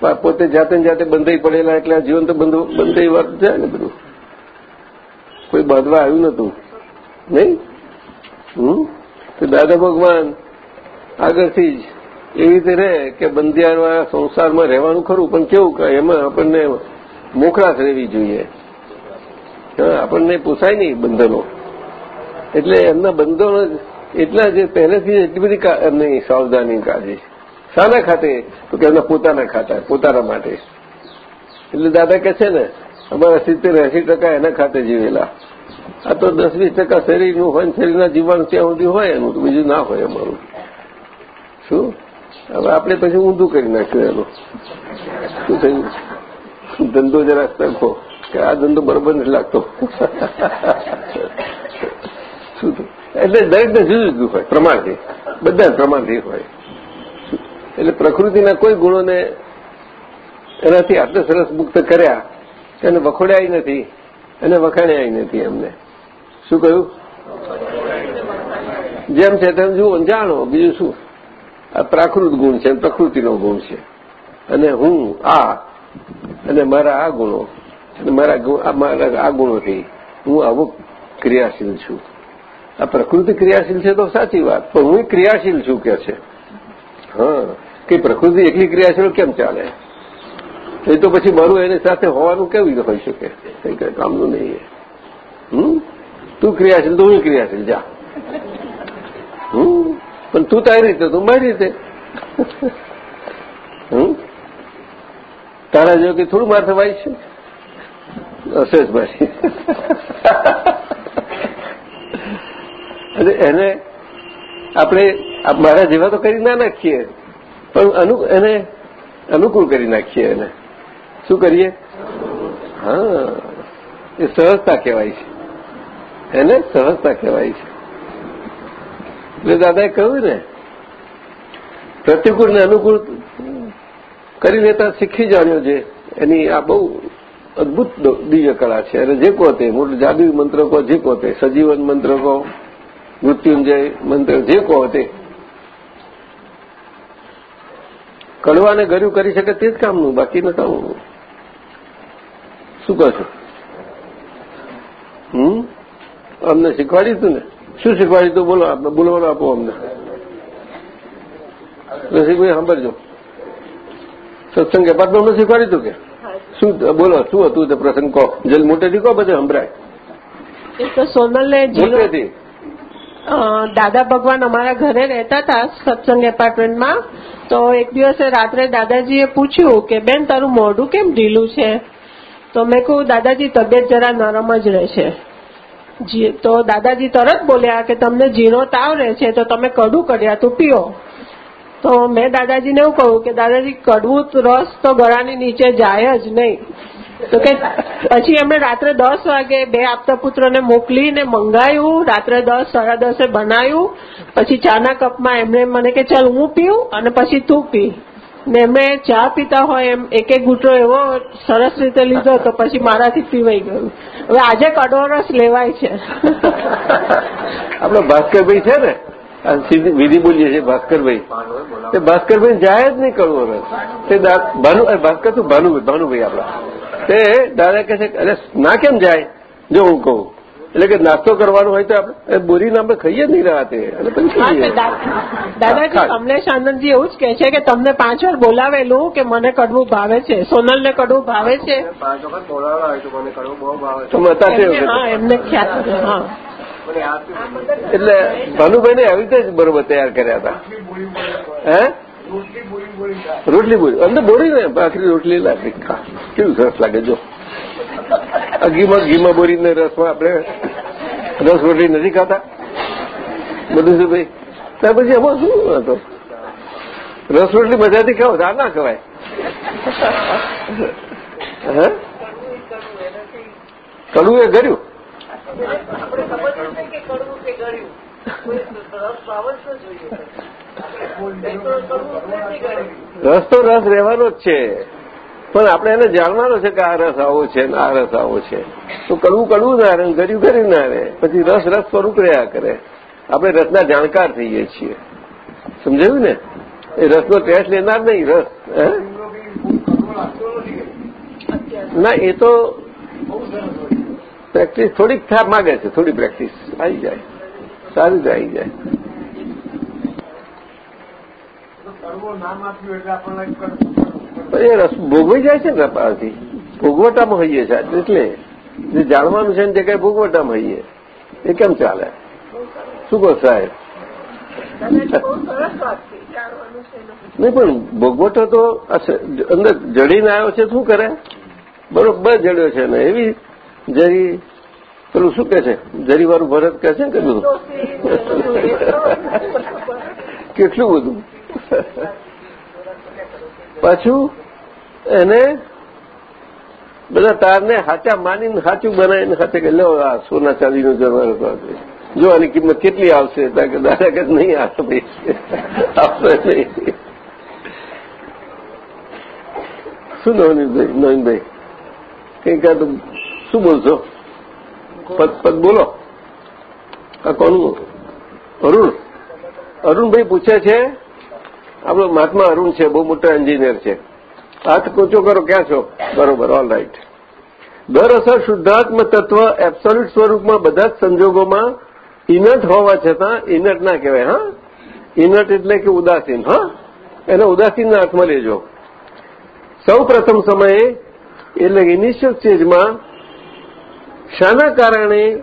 પોતે જાતે ને જાતે બંધાઈ પડેલા એટલે આ જીવન તો બંધ બંધાઈ વાત જાય ને બધું? કોઈ બાંધવા આવ્યું નતું? નહીં? હમ? તો દાદા ભગવાન, આગળથી જ એવી રીતે રહે કે બંધિયાળવાળા સંસારમાં રહેવાનું ખરું, પણ કેવું કે એમાં આપણને મોકળાશ રહેવી જોઈએ. આપણને પોસાય નહીં બંધનો. એટલે એમના બંધનો એટલા જે પહેલેથી એટલી બધી એમની સાવધાની કાઢી શાના ખાતે, તો કે એમના પોતાના ખાતા, પોતાના માટે. એટલે દાદા કે છે ને, અમારા સિત્તેર એસી ટકા એના ખાતે જીવેલા. આ તો દસ વીસ ટકા શરીરનું હોય ને શરીરના જીવન ત્યાં સુધી હોય એનું, તો બીજું ના હોય અમારું. શું? હવે આપણે પછી ઊંધું કરી નાખ્યું એનું. શું થયું? ધંધો જરા સરખો, કે આ ધંધો બરોબર નથી લાગતો. શું એટલે દરેકને જુદું જુદું હોય પ્રમાણથી બધા પ્રમાણથી હોય. એટલે પ્રકૃતિના કોઈ ગુણોને એનાથી આટલે સરસ મુક્ત કર્યા, એને વખોડ્યા નથી અને વખાણ્યા નથી એમને. શું કહ્યું? જેમ છે તેમ જુઓ જાણો, બીજું શું? આ પ્રાકૃત ગુણ છે પ્રકૃતિનો ગુણ છે. અને હું, આ, અને મારા આ ગુણો, અને મારા મારા આ ગુણોથી હું આવો ક્રિયાશીલ છું. આ પ્રકૃતિ ક્રિયાશીલ છે તો સાચી વાત, પણ હું ક્રિયાશીલ છું કે છે? હા. કે પ્રકૃતિ એકલી ક્રિયાશીલ કેમ ચાલે? એ તો પછી મારું એની સાથે હોવાનું કેવી રીતે હોઈ શકે? કઈ કઈ કામનું નહીં હમ? તું ક્રિયાશીલ તો હું ક્રિયાશીલ જા. પણ તું તારી રીતે, તું મારી રીતે. હમ? તારા જો કે થોડું માર થવાય છે? અશેષ ભાઈ. અને એને આપણે મારા જેવા તો કરી ના નાખીએ. પણ એને અનુકૂળ કરી નાખીએ એને. શું કરીએ? હા, એ સહજતા કહેવાય છે. એને સહજતા કહેવાય છે. એટલે દાદાએ કહ્યું ને પ્રતિકૂળ ને અનુકૂળ કરી લેતા શીખી જાણ્યો છે. એની આ બહુ અદભુત દિવ્ય કળા છે. અને જે કહો તે, મોટું જાદુ મંત્ર કહો જે કહો તે, સજીવન મંત્ર કહો મૃત્યુંજય મંત્ર જે કહો તે કડવાને ગર્યું કરી શકે તે જ કામનું બાકી ન કામનું શું કહો છો? હમ? અમને શીખવાડ્યું હતું ને? શું શીખવાડ્યું હતું બોલો બોલવાનું આપો અમને. રસિકભાઈ સાંભળજો. સત્સંગ અમને શીખવાડ્યું હતું કે? શું બોલો શું હતું તે પ્રસંગ? કહો. જલ મોટેથી કહો બધે સંભળાય. સોનલને મોટેથી. દાદા ભગવાન અમારા ઘરે રહેતા હતા સત્સંગ એપાર્ટમેન્ટમાં. તો એક દિવસે રાત્રે દાદાજીએ પૂછ્યું કે, બેન, તારું મોઢું કેમ ઢીલું છે? તો મેં કહું, દાદાજી, તબિયત જરા નરમ જ રહેશે. તો દાદાજી તરત બોલ્યા કે, તમને ઝીણો તાવ રહે છે તો તમે કડું કર્યા તું પીઓ. તો મેં દાદાજીને એવું કહ્યું કે, દાદાજી, કડવું રસ તો ગળાની નીચે જાય જ નહીં. તો કે પછી એમણે રાત્રે દસ વાગે બે આપતા પુત્રને મોકલીને મંગાયું, રાત્રે દસ, સાડા દસે બનાવ્યું પછી ચાના કપમાં એમણે મને કે, ચાલ હું પીવું અને પછી તું પી. ને એમણે ચા પીતા હોય એમ એક એક ઘૂંટો એવો સરસ રીતે લીધો તો પછી મારાથી પીવાઈ ગયું. હવે આજે કડોરસ લેવાય છે. આપડે ભાસ્કરભાઈ છે ને વિધિ બોલીએ છીએ ભાસ્કરભાઈ. તે ભાસ્કરભાઈ જાય જ નહીં કડવો રસ. તે ભાનુ ભાસ્કર તો ભાનુભાઈ ભાનુભાઈ આપડા તે દાદા કહે છે અરે ના કેમ જાય જો હું કહું? એટલે કે નાસ્તો કરવાનો હોય તો આપણે એ બોરીને આપણે ખાઈએ જ નહીં રાતે. અને પછી દાદાજી કમલેશ આનંદજી એવું જ કે છે કે તમને પાંચ વાર બોલાવેલું કે મને કડવું ભાવે છે? સોનલને કડવું ભાવે છે? તમે હતા તે વખતે. હા એમને ખ્યાલ હા. એટલે ભાનુભાઈને આવી રીતે જ બરોબર તૈયાર કર્યા હતા. હે? રોટલી બોરી અંદર બોરી ને આખરી રોટલી લાગી. ખા કેવું સરસ લાગે જો. આ ઘીમાં ઘીમાં બોરીને રસમાં આપણે રસ રોટલી નથી ખાતા. બધું શું ભાઈ? ત્યાર પછી એમાં શું હતો રસ રોટલી મજાથી ખાવ આ ના ખવાય. હે? કડવું એ કર્યું રસ તો રસ રહેવાનો જ છે. પણ આપણે એને જાણવાનો છે કે આ રસ આવો છે ને આ રસ આવો છે. તો કરવું કડવું ના રહે ગર્યું ગર્યું ના રહે. પછી રસ રસ સ્વરૂપ રહ્યા કરે. આપણે રસના જાણકાર થઈએ છીએ. સમજાયું ને? એ રસનો ટેસ્ટ લેનાર નહીં, રસ ના, એ તો પ્રેક્ટિસ થોડીક થાપ માગે છે, થોડી પ્રેક્ટિસ. આવી જાય. સારી આવી જાય. એ રસ ભોગવી જાય છે ને ભોગવટામાં હોઈએ સાહેબ એટલે. જે જાણવાનું છે ને તે કઈ ભોગવટામાં હોઈએ. એ કેમ ચાલે? શું કહો સાહેબ? નહીં પણ ભોગવટો તો અંદર જડીને આવ્યો છે શું કરે? બરોબર જડ્યો છે ને. એવી જરી પેલું શું કે છે? જરીવાળું ભરત કે છે ને કે બધું કેટલું બધું? પાછું એને બધા તારને સાચા માનીને સાચું બનાવીને સાથે કે, લો, આ સોના ચાંદીનો જરવાર જો આની કિંમત કેટલી આવશે? કે, દાદા, કે નહીં આવશે આવશે નહીં. શું નવનીતભાઈ નવીનભાઈ, કંઈક શું બોલશો? પદ પદ બોલો. આ કોનું અરુણ. અરુણભાઈ પૂછે છે, આપણો મહાત્મા અરુણ છે, બહુ મોટા એન્જિનિયર છે. હાથ કોચો કરો, ક્યાં છો? બરોબર ઓલ રાઈટ દરઅસર શુદ્ધાત્મ તત્વ એબ્સોલ્યુટ સ્વરૂપમાં બધા જ સંજોગોમાં ઇનટ હોવા છતાં ઇનટ ના કહેવાય, હા? ઇનટ એટલે કે ઉદાસીન, હા? એને ઉદાસીનના હાથમાં લેજો. સૌ પ્રથમ સમયે, એટલે ઇનિશિયલ સ્ટેજમાં શાના કારણે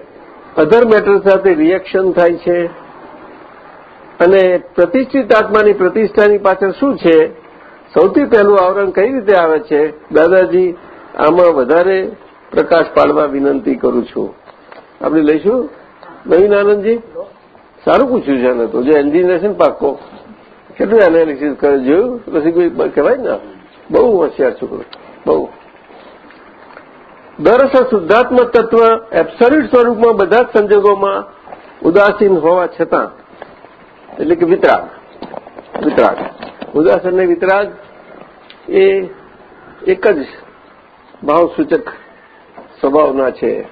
અધર મેટર સાથે રિએક્શન થાય છે? અને પ્રતિષ્ઠિત આત્માની પ્રતિષ્ઠાની પાછળ શું છે? સૌથી પહેલું આવરણ કઈ રીતે આવે છે? દાદાજી, આમાં વધારે પ્રકાશ પાડવા વિનંતી કરું છું. આપણે લઈશું? નવીન આનંદજી? સારું પૂછ્યું છે એને તો. જે એન્જિનિયર છે ને પાક્કો. કેટલું એનાલિસિસ કરે જોયું? કોઈ કહેવાય ને? બહુ હોશિયાર છોકરો. બહુ. દરઅસલ શુદ્ધાત્મ તત્વ એબ્સોલ્યુટ સ્વરૂપમાં બધા જ સંજોગોમાં ઉદાસીન હોવા છતાં, એટલે કે વિતરાગ વિતરાગ. ઉદાસ વિતરાગ એ એક જ ભાવસૂચક સ્વભાવના છે.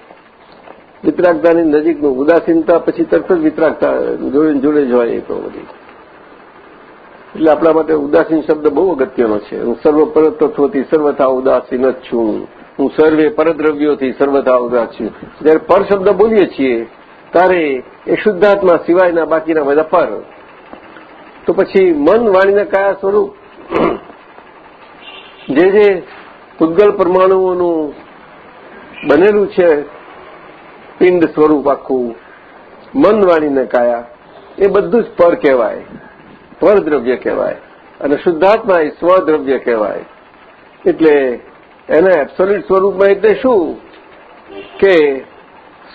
વિતરાગતાની નજીકનું ઉદાસીનતા પછી તરત જ વિતરાગતા જોડે જોડે જ એ તો બધી. એટલે આપણા માટે ઉદાસીન શબ્દ બહુ અગત્યનો છે. હું સર્વ પરતત્વથી સર્વથા ઉદાસીન જ છું. હું સર્વે પરદ્રવ્યોથી સર્વથા ઉદાસ છું. જયારે પર શબ્દ બોલીએ છીએ, ત્યારે એ શુદ્ધાત્મા સિવાયના બાકીના બધા પર. તો પછી મન વાણીના કયા સ્વરૂપ. જે જે પૂતગલ પરમાણુઓનું બનેલું છે, પિંડ સ્વરૂપ આખું, મન વાણીને કાયા, એ બધું જ પર કહેવાય. પરદ્રવ્ય કહેવાય. અને શુદ્ધાત્મા એ સ્વદ્રવ્ય કહેવાય. એટલે એના એબ્સોલ્યુટ સ્વરૂપમાં એટલે શું? કે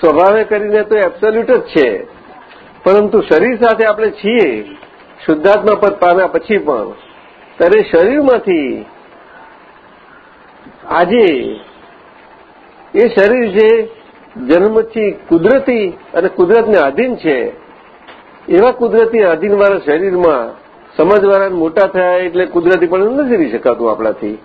સ્વભાવે કરીને તો એબ્સોલ્યુટ જ છે. પરંતુ શરીર સાથે આપણે છીએ, શુદ્ધાત્મા પદ પામ્યા પછી પણ. ત્યારે શરીરમાંથી આજે એ શરીર જે જન્મથી કુદરતી અને કુદરતને આધીન છે, એવા કુદરતી આધીનવાળા શરીરમાં સમજવાળા મોટા થયા એટલે કુદરતી પણ નથી રહી શકાતું આપણાથી.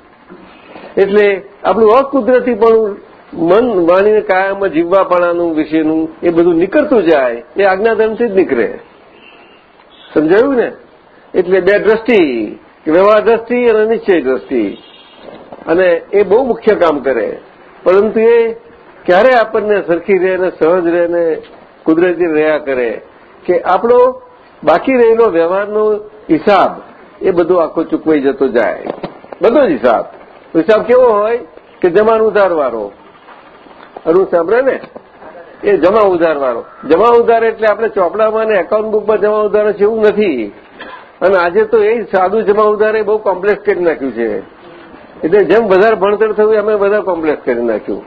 એટલે આપણું અકુદરતી પણ મન માણીને કાયમ જીવવાપણાનું વિશેનું એ બધું નીકળતું જાય, એ આજ્ઞાધર્મથી જ નીકળે. સમજાયું ને? એટલે બે દ્રષ્ટિ વ્યવહાર દ્રષ્ટિ અને નિશ્ચય દ્રષ્ટિ. અને એ બહુ મુખ્ય કામ કરે. પરંતુ એ ક્યારે આપણને સરખી રહે ને સહજ રહે ને કુદરતી રહ્યા કરે કે આપણો બાકી રહેલો વ્યવહારનો હિસાબ એ બધો આખો ચૂકવાઈ જતો જાય. બધો જ હિસાબ. હિસાબ કેવો હોય કે જમા ઉધારવાળો? અરૂ સાંભળે ને? એ જમા ઉધારવાળો. જમા ઉધાર એટલે આપણે ચોપડામાં ને એકાઉન્ટ બુકમાં જમા ઉધાર છે એવું નથી. અને આજે તો એ સાદું જમા ઉધાર બહુ કોમ્પ્લેક્સ કરી નાખ્યું છે. એટલે જેમ વધારે ભણતર થયું અમે વધારે કોમ્પ્લેક્સ કરી નાખ્યું.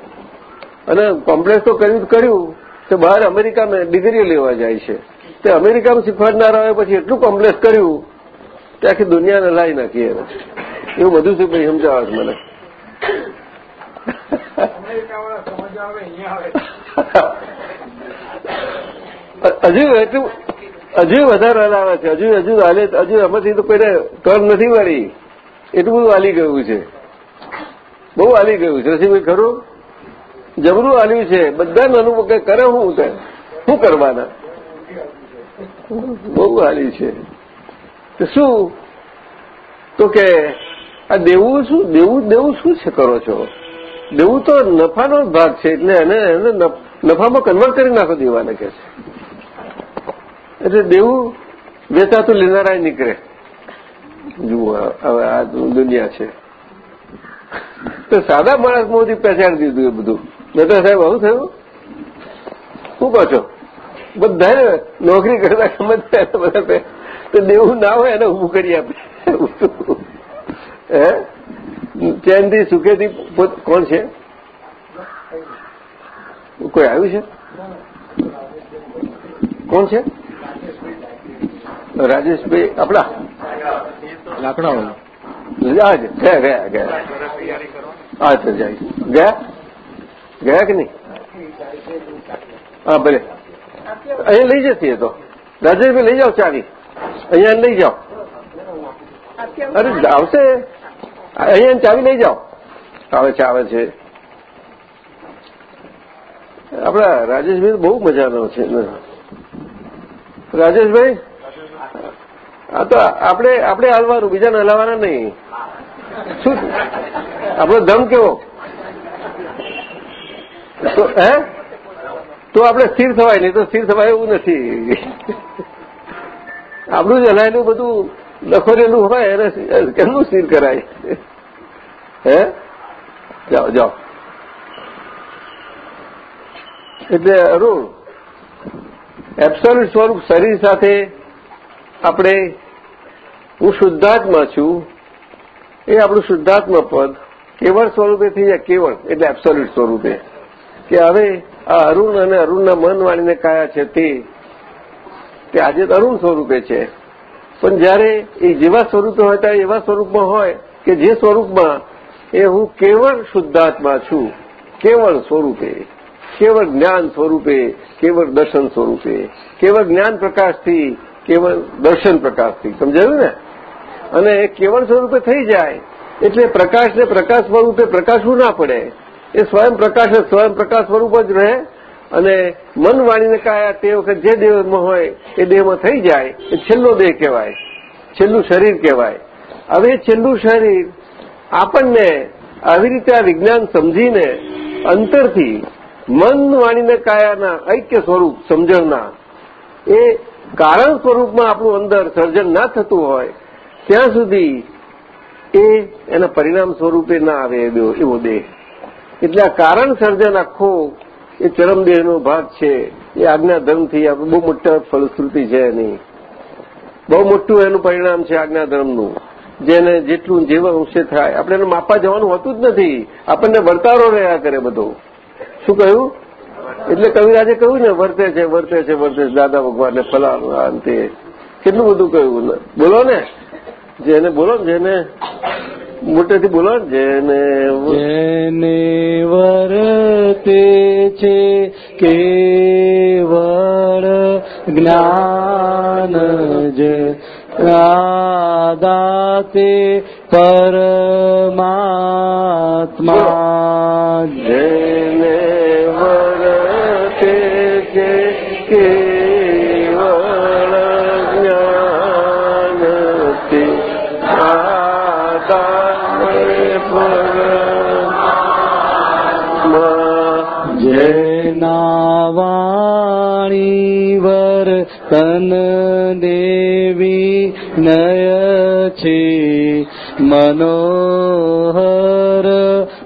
અને કોમ્પ્લેક્સ તો કર્યું કર્યું, તો બહાર અમેરિકામાં ડિગ્રીઓ લેવા જાય છે. તે અમેરિકામાં શીખવાડનારાઓએ પછી એટલું કોમ્પ્લેક્સ કર્યું કે આખી દુનિયાને લાવી નાખી એને. એવું બધું છે ભાઈ, સમજાવે મને. હજુ એટલું, હજુ વધારે હલાવે છે. હજુ હજુ હાલે હજુ એમાંથી તો કોઈને કર નથી વાળી એટલું બધું હાલી ગયું છે. બહુ હાલી ગયું છે. રસીભાઈ ખરું? જબરું હાલ્યું છે. બધા અનુભવ કે કરે હું શું કરવાના? બહુ હાલી છે. તો શું? તો કે આ દેવું શું? દેવું દેવું શું છે કરો છો? દેવું તો નફાનો જ ભાગ છે એટલે એને એને નફામાં કન્વર્ટ કરી નાખો દેવાને કે છે. એટલે દેવું વેચાતું લેનારાય નીકળે. જુઓ, હવે આ દુનિયા છે. તો સાદા માણસ મોદી પહેચાડી દીધું એ બધું. નતા સાહેબ, આવું થયું? શું કહો છો? બધા નોકરી કરતા સમજતા બધા તો દેવું ના હોય એને ઉભું કરી આપે. હે? ચેનથી સુખેથી કોણ છે? કોઈ આવ્યું છે? કોણ છે? રાજેશભાઈ આપણા? લાકડાઓ ગયા ગયા ગયા. ગયા અચ્છા જાય ગયા? ગયા કે નહીં? હા ભલે. અહીંયા લઈ જતી એ તો. રાજેશભાઈ લઈ જાઓ ચાવી. અહીંયા લઈ જાઓ. અરે આવશે. અહીંયા ચાવી લઈ જાઓ. આવે છે આવે છે. આપણા રાજેશભાઈ બહુ મજાનો છે. રાજેશભાઈ? આ તો આપણે આપણે હાલવાનું, બીજાને હલાવવાના નહીં. શું? આપણો ધમ કેવો? હે? તો આપણે સ્થિર થવાય, નહીં તો સ્થિર થવાય એવું નથી. આપણું જ હલાયેલું બધું લખોરેલું હોય એને કેમનું સ્થિર કરાય? હે? જાઓ જાઓ. એટલે અરુણ એબ્સોલ્યુટ સ્વરૂપ શરીર સાથે આપણે હું શુદ્ધાત્મા છું, એ આપણું શુદ્ધાત્મા પદ, કેવળ સ્વરૂપે થઈ જાય કેવળ, એટલે એબ્સોલ્યુટ સ્વરૂપે. કે હવે આ અરુણ અને અરુણના મન વાણીને કયા છે તે આજે અરુણ સ્વરૂપે છે. પણ જયારે એ જેવા સ્વરૂપે હોય ત્યારે એવા સ્વરૂપમાં હોય કે જે સ્વરૂપમાં એ હું કેવળ શુદ્ધાત્મા છું, કેવળ સ્વરૂપે, કેવળ જ્ઞાન સ્વરૂપે, કેવળ દર્શન સ્વરૂપે, કેવળ જ્ઞાન પ્રકાશથી, કેવળ દર્શન પ્રકાશથી, સમજાયું ને? અને એ કેવળ સ્વરૂપે થઈ જાય, એટલે પ્રકાશને પ્રકાશ સ્વરૂપે પ્રકાશવું ના પડે. એ સ્વયં પ્રકાશ સ્વયં પ્રકાશ સ્વરૂપ જ રહે અને મન વાણીને કાયા તે વખત જે દેહમાં હોય એ દેહમાં થઈ જાય, એ છેલ્લો દેહ કહેવાય, છેલ્લું શરીર કહેવાય. હવે છેલ્લું શરીર આપણને આવી રીતે આ વિજ્ઞાન સમજીને અંતરથી મન વાણીને કાયાના ઐક્ય સ્વરૂપ સમજણના, એ કારણ સ્વરૂપમાં આપણું અંદર સર્જન ના થતું હોય, ત્યાં સુધી એ એના પરિણામ સ્વરૂપે ના આવે એવો દેહ. એટલે આ કારણ સર્જન આખો એ ચરમદેહનો ભાગ છે. એ આજ્ઞાધર્મથી બહુ મોટા ફલશ્રુતિ છે એની. બહુ મોટું એનું પરિણામ છે આજ્ઞાધર્મનું જેને જેટલું જેવા અંશે થાય. આપણે એને માપવા જવાનું હોતું જ નથી. આપણને વર્તારો રહ્યા કરે બધો. શું કહ્યું? એટલે કવિરાજે કહ્યું ને, વર્તે છે વર્તે છે વર્તે છે. દાદા ભગવાનને ફલાણું અંતે. કેટલું બધું કહ્યું. બોલો ને. જેને બોલો ને જેને મોટેથી બોલો ને જેને જેને વરતે છે કેવળ જ્ઞાન જ દાતે પરમાત્મા જેને વર્તન દેવી નય છે. મનોહર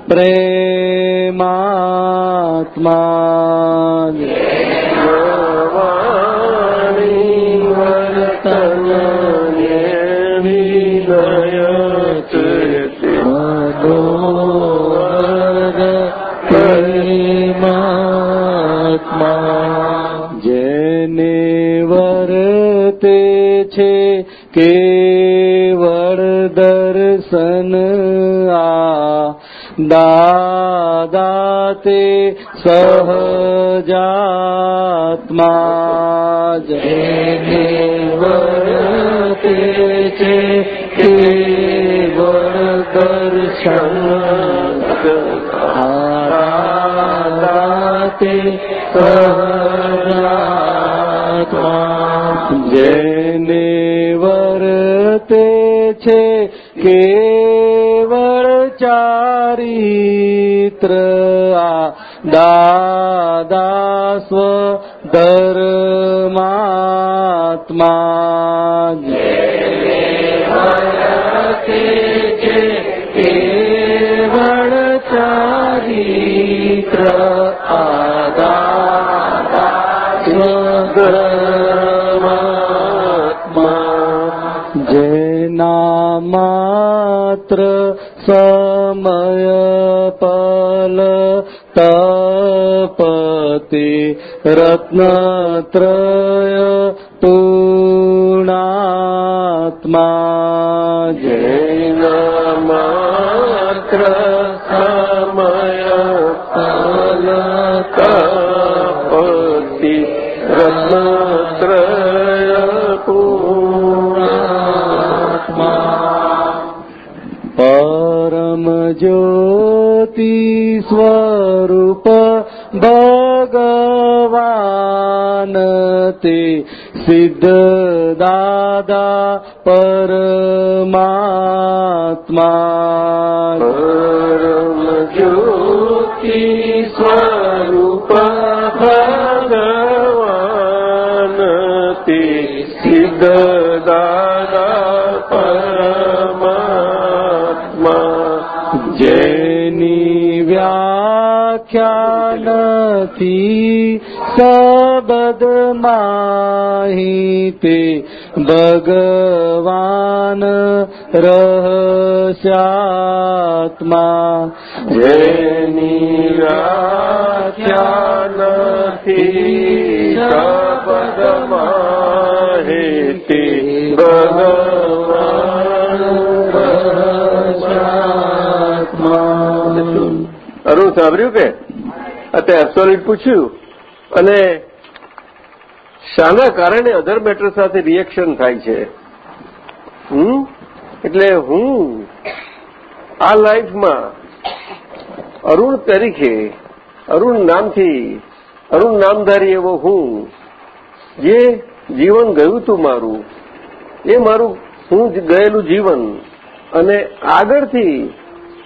પ્રેમાત્મા છે કેવળ દર્શન આ દાદા તે સહજાત્મા જેને વર્તે છે કેવળ દર્શન આરાતે સહજાત્મા જેને વર્તે છે કેવળ ચારિત્ર આ દાદા સ્વ ધર્માત્મા માત્ર સમય પલ તપતિ રત્નત્રય પૂર્ણાત્મા જૈન માત્ર સમય કપતિ જ્યોતિ સ્વરૂપ ભગવાન તે સિદ્ધ દાદા પરમાત્મા પરમ જ્યોતિ નથી સબદ માહિતી ભગવાન રહસ્યાત્મા જેની વ્યાખ્યા નથી સબદ હેતિ ભગવાન અરુણ સાંભળ્યું કે અત્યારે એબ્સોલ્યુટ પૂછ્યું. અને શાના કારણે અધર મેટર સાથે રિએક્શન થાય છે. હમ? એટલે હું આ લાઈફમાં અરુણ તરીકે, અરુણ નામથી, અરુણ નામધારી એવો હું, જે જીવન ગયું હતું મારું, એ મારું હું ગયેલું જીવન, અને આગળથી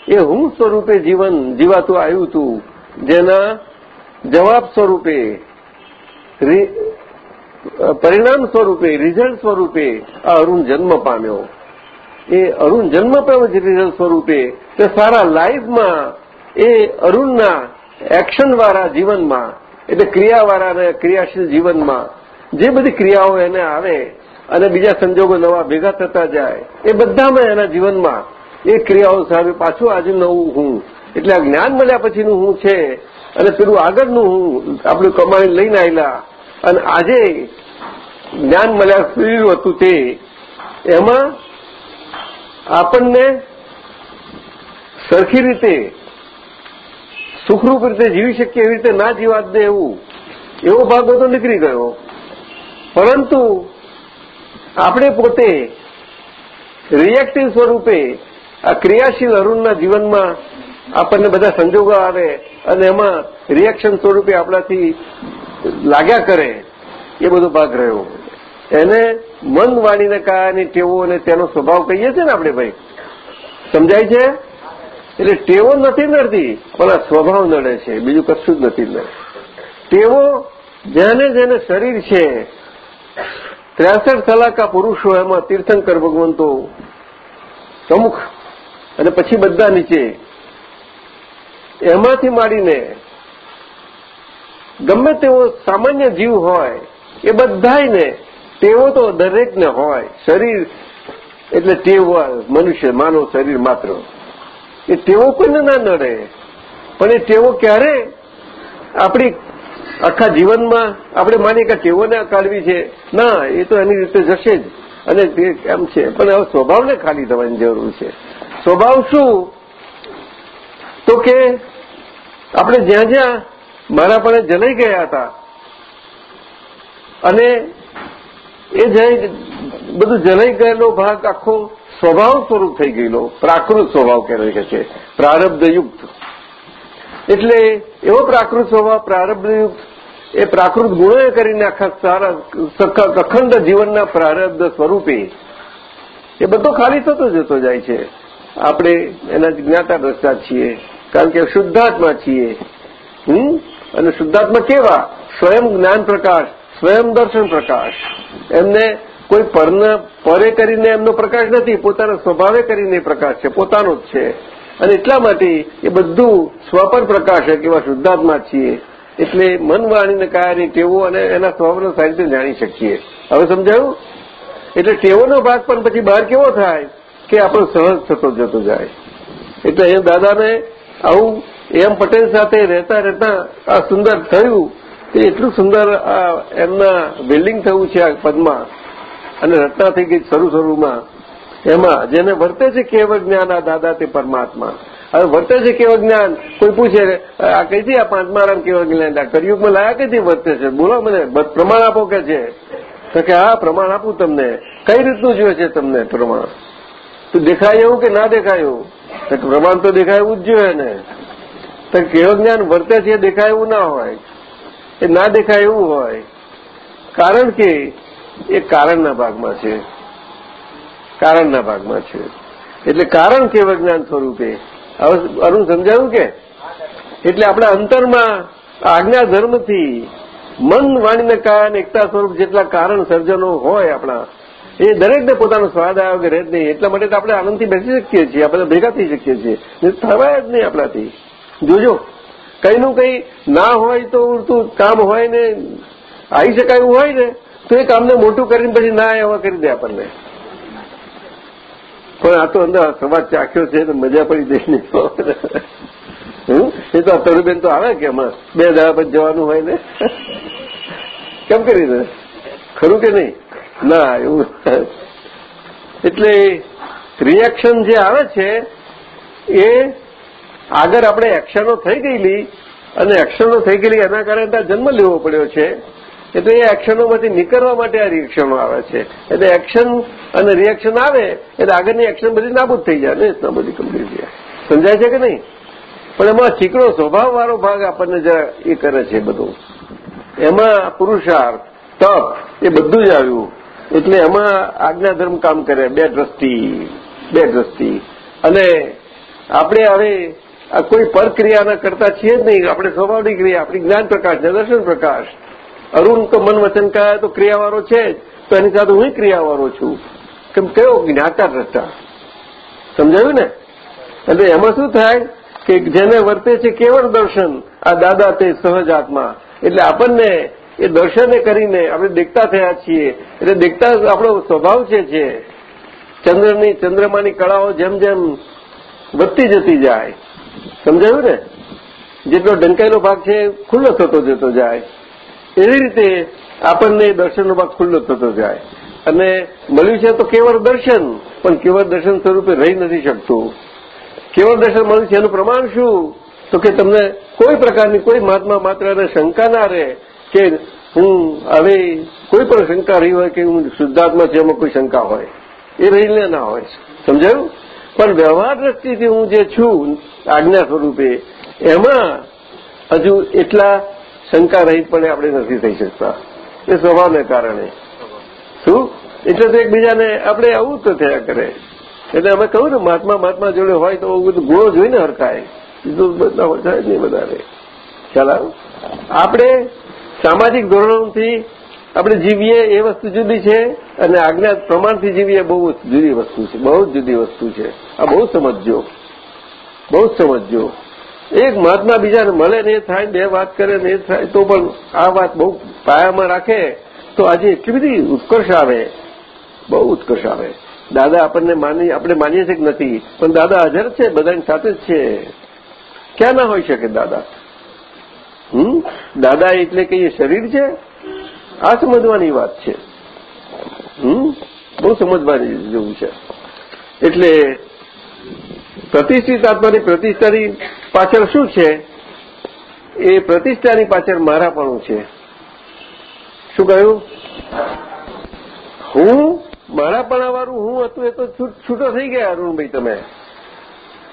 એ હું સ્વરૂપે જીવન જીવાતું આવ્યું હતું જેના જવાબ સ્વરૂપે પરિણામ સ્વરૂપે રિઝલ્ટ સ્વરૂપે આ અરુણ જન્મ પામ્યો. એ અરુણ જન્મ પામ્યો છે રિઝલ્ટ સ્વરૂપે. તે સારા લાઈફમાં એ અરુણના એક્શનવાળા જીવનમાં, એટલે ક્રિયાવાળા ક્રિયાશીલ જીવનમાં, જે બધી ક્રિયાઓ એને આવે અને બીજા સંજોગો નવા ભેગા થતા જાય, એ બધામાં એના જીવનમાં એ ક્રિયાઓ સામે પાછું આજે નવું હું. એટલે જ્ઞાન મળ્યા પછીનું હું છે અને પેલું આગળનું હું આપણું કમાણી લઈને આવેલા અને આજે જ્ઞાન મળ્યા પીડ્યું હતું તે, એમાં આપણને સરખી રીતે, સુખરૂપ રીતે જીવી શકીએ એવી રીતે ના જીવાત દે એવું, એવો ભાગ બધો નીકળી ગયો. પરંતુ આપણે પોતે રિએક્ટિવ સ્વરૂપે આ ક્રિયાશીલ અરુણના જીવનમાં આપણને બધા સંજોગો આવે અને એમાં રિએક્શન સ્વરૂપે આપણાથી લાગ્યા કરે એ બધો ભાગ રહ્યો. એને મન વાણીને કાયાની ટેવો અને તેનો સ્વભાવ કહીએ છીએ ને આપણે ભાઈ. સમજાય છે? એટલે ટેવો નથી નડતી, પણ આ સ્વભાવ નડે છે. બીજું કશું જ નથી નડે ટેવો જેને જેને શરીર છે, ત્રેસઠ કલાકા પુરુષો એમાં તીર્થંકર ભગવંતો પ્રમુખ અને પછી બધા નીચે એમાંથી માંડીને ગમે તેવો સામાન્ય જીવ હોય, એ બધાને ટેવો તો દરેકને હોય. શરીર એટલે ટેવ મનુષ્ય, માનવ શરીર માત્ર. એ ટેવો કોઈને ના નડે. પણ એ ટેવો ક્યારે? આપણી આખા જીવનમાં આપણે માનીએ કે ટેવોને કાઢવી છે. ના, એ તો એની રીતે જશે જ. અને તે એમ છે. પણ હવે સ્વભાવને ખાલી થવાની જરૂર છે. સ્વભાવ શું? તો કે આપણે જ્યાં જ્યાં મારા પણ જલાઈ ગયા હતા અને એ જઈ બધું જલાઈ ગયેલો ભાગ આખો સ્વભાવ સ્વરૂપ થઈ ગયેલો, પ્રાકૃત સ્વભાવ કહેવાય કે છે, પ્રારબ્ધયુક્ત. એટલે એવો પ્રાકૃત સ્વભાવ, પ્રારબ્ધયુક્ત, એ પ્રાકૃત ગુણોએ કરીને આખા સારા અખંડ જીવનના પ્રારબ્ધ સ્વરૂપે એ બધો ખાલી થતો જતો જાય છે. આપણે એના જ્ઞાતા દ્રષ્ટા છીએ. કારણ કે શુદ્ધાત્મા છીએ. હમ? અને શુદ્ધાત્મા કેવા? સ્વયં જ્ઞાન પ્રકાશ, સ્વયં દર્શન પ્રકાશ. એમને કોઈ પરના, પરે કરીને એમનો પ્રકાશ નથી, પોતાના સ્વભાવે કરીને પ્રકાશ છે, પોતાનો જ છે. અને એટલા માટે એ બધું સ્વપર પ્રકાશક એવા શુદ્ધાત્મા છીએ. એટલે મન વાણીને કાયાની ટેવો અને એના સ્વભાવને સારી રીતે જાણી શકીએ. હવે સમજાયું? એટલે ટેવોનો ભાગ પણ પછી બહાર કેવો થાય? કે આપણો સહજ થતો જતો જાય. એટલે અહીંયા દાદાને આવું એમ પટેલ સાથે રહેતા રહેતા આ સુંદર થયું તે એટલું સુંદર આ એમના બિલ્ડિંગ થયું છે આ પદમાં અને રચના થઈ ગઈ શરૂ શરૂમાં. એમાં જેને વર્તે છે કેવળ જ્ઞાન, આ દાદા તે પરમાત્મા. હવે વર્તે છે કેવળ જ્ઞાન, કોઈ પૂછે, આ કઈથી આ પાંચમારામ કેવળ જ્ઞાન કરિયુગમાં લાયા કઈથી વર્તે છે? બોલો મને પ્રમાણ આપો કે છે તો કે, હા, પ્રમાણ આપું તમને. કઈ રીતનું જોઈએ છે તમને પ્રમાણ? તો દેખાય એવું કે ના દેખાય તો પ્રમાણ તો દેખાય જ જોઈએ ને. તો કેવું જ્ઞાન વર્તે છે દેખાય એવું ના હોય. એ ના દેખાય એવું હોય. કારણ કે એ કારણના ભાગમાં છે. કારણના ભાગમાં છે. એટલે કારણ કેવળ જ્ઞાન સ્વરૂપે. હવે અરુણ સમજાયું કે? એટલે આપણા અંતરમાં આજ્ઞા ધર્મથી મન વાણીને કારણ એકતા સ્વરૂપ જેટલા કારણ સર્જનો હોય આપણા એ દરેકને પોતાનો સ્વાદ આવ્યો કે રહે નહીં, એટલા માટે આપણે આનંદથી બેસી શકીએ છીએ આપણે ભેગા થઈ શકીએ છીએ. થવાય જ નહીં આપણાથી. જોજો કંઈનું કંઈ ના હોય તો ઉડતું કામ હોય ને, આવી શકાય હોય ને, તો એ કામને મોટું કરીને પછી ના એવા કરી દે આપણને. પણ આ તો અંદર સમાજ ચાખ્યો છે, તો મજા પડી દેશની એ તો તરુબેન તો આવે કે હમણાં? બે દાડા પછી જવાનું હોય ને? કેમ કરી દે? ખરું કે નહીં? ના, એવું એટલે રિએક્શન જે આવે છે, એ આગળ આપણે એક્શનો થઈ ગયેલી અને એક્શનો થઈ ગયેલી એના કારણે જન્મ લેવો પડ્યો છે. એટલે એ એક્શનોમાંથી નીકળવા માટે આ રિએક્શનો આવે છે. એટલે એક્શન અને રિએક્શન આવે, એટલે આગળની એક્શન બધી નાબૂદ થઈ જાય ને બધી કમ્પ્લીટ જાય સમજાય છે કે નહીં? પણ એમાં ચીકણો સ્વભાવવાળો ભાગ આપણને જરા એ કરે છે બધું. એમાં પુરુષાર્થ, તપ એ બધું જ આવ્યું. એટલે એમાં આજ્ઞાધર્મ કામ કરે, બે દ્રષ્ટિ બે દ્રષ્ટિ. અને આપણે હવે આ કોઈ પરક્રિયાના કરતા છીએ જ નહીં, આપણે સ્વભાવની ક્રિયા આપણી જ્ઞાન પ્રકાશ છે દર્શન પ્રકાશ. અરુણ તો મન વચન કાયા તો ક્રિયાવાળો છે જ, તો એની સાથે હું ક્રિયાવાળો છું. કેમ કયો જ્ઞાતા દ્રષ્ટા સમજાયું ને? એટલે એમાં શું થાય કે જેને વર્તે છે કેવળ દર્શન, આ દાદા તે સહજ આત્મા. એટલે આપણને એ દર્શને કરીને આપણે દેખતા થયા છીએ. એટલે દેખતા આપણો સ્વભાવ છે ચંદ્રની, ચંદ્રમાની કળાઓ જેમ જેમ વધતી જતી જાય. સમજાયું ને? જેટલો ઢંકાયેલો ભાગ છે ખુલ્લો થતો જતો જાય. એવી રીતે આપણને દર્શનનો ભાગ ખુલ્લો થતો જાય. અને મળ્યું છે તો કેવળ દર્શન, પણ કેવળ દર્શન સ્વરૂપે રહી નથી શકતું. કેવળ દર્શન મળ્યું છે એનું પ્રમાણ શું? તો કે તમને કોઈ પ્રકારની કોઈ મહાત્મા માત્ર શંકા ના રહે. કે હું હવે કોઈ પણ શંકા રહી હોય કે હું શુદ્ધાત્મા છે, એમાં કોઈ શંકા હોય. એ રહીને ના હોય. સમજાયું? પણ વ્યવહાર દ્રષ્ટિથી હું જે છું, આજ્ઞા સ્વરૂપે, એમાં હજુ એટલા શંકા રહિતપણે આપણે નથી થઈ શકતા. એ સ્વભાવને કારણે. શું? એટલે તો એકબીજાને આપણે આવું તો થયા કરે. એટલે અમે કહ્યું ને, મહાત્મા મહાત્મા જોડે હોય તો બધું ગુણો જોઈને હરકાય બીજું બધા હોય જ નહીં વધારે ખ્યાલ આપણે સામાજિક ધોરણોથી આપણે જીવીએ એ વસ્તુ જુદી છે અને આજ્ઞા પ્રમાણથી જીવીએ બહુ જુદી વસ્તુ છે, બહુ જુદી વસ્તુ છે. આ બહુ સમજજો બહુ સમજજો. એક મહાત્મા બીજાને મળે ને એ થાય, બે વાત કરે ને એ થાય, તો પણ આ વાત બહુ પાયામાં રાખે, તો આજે એટલી બધી ઉત્કર્ષ આવે. બહુ ઉત્કર્ષ આવે. દાદા આપણને માની, આપણે માનીએ છીએ કે નથી, પણ દાદા હાજર છે, બધાની સાથે જ છે. ક્યાં ના હોઈ શકે દાદા? હમ? દાદા એટલે કે એ શરીર છે? આ સમજવાની વાત છે. હમ? બહુ સમજવાની જેવું છે. એટલે પ્રતિષ્ઠિત આત્માની પ્રતિષ્ઠાની પાછળ શું છે? એ પ્રતિષ્ઠાની પાછળ મારાપણું છે. શું કહ્યું? હું મારાપણાવાળું હું હતું એ તો છૂટો થઈ ગયા અરુણભાઈ તમે.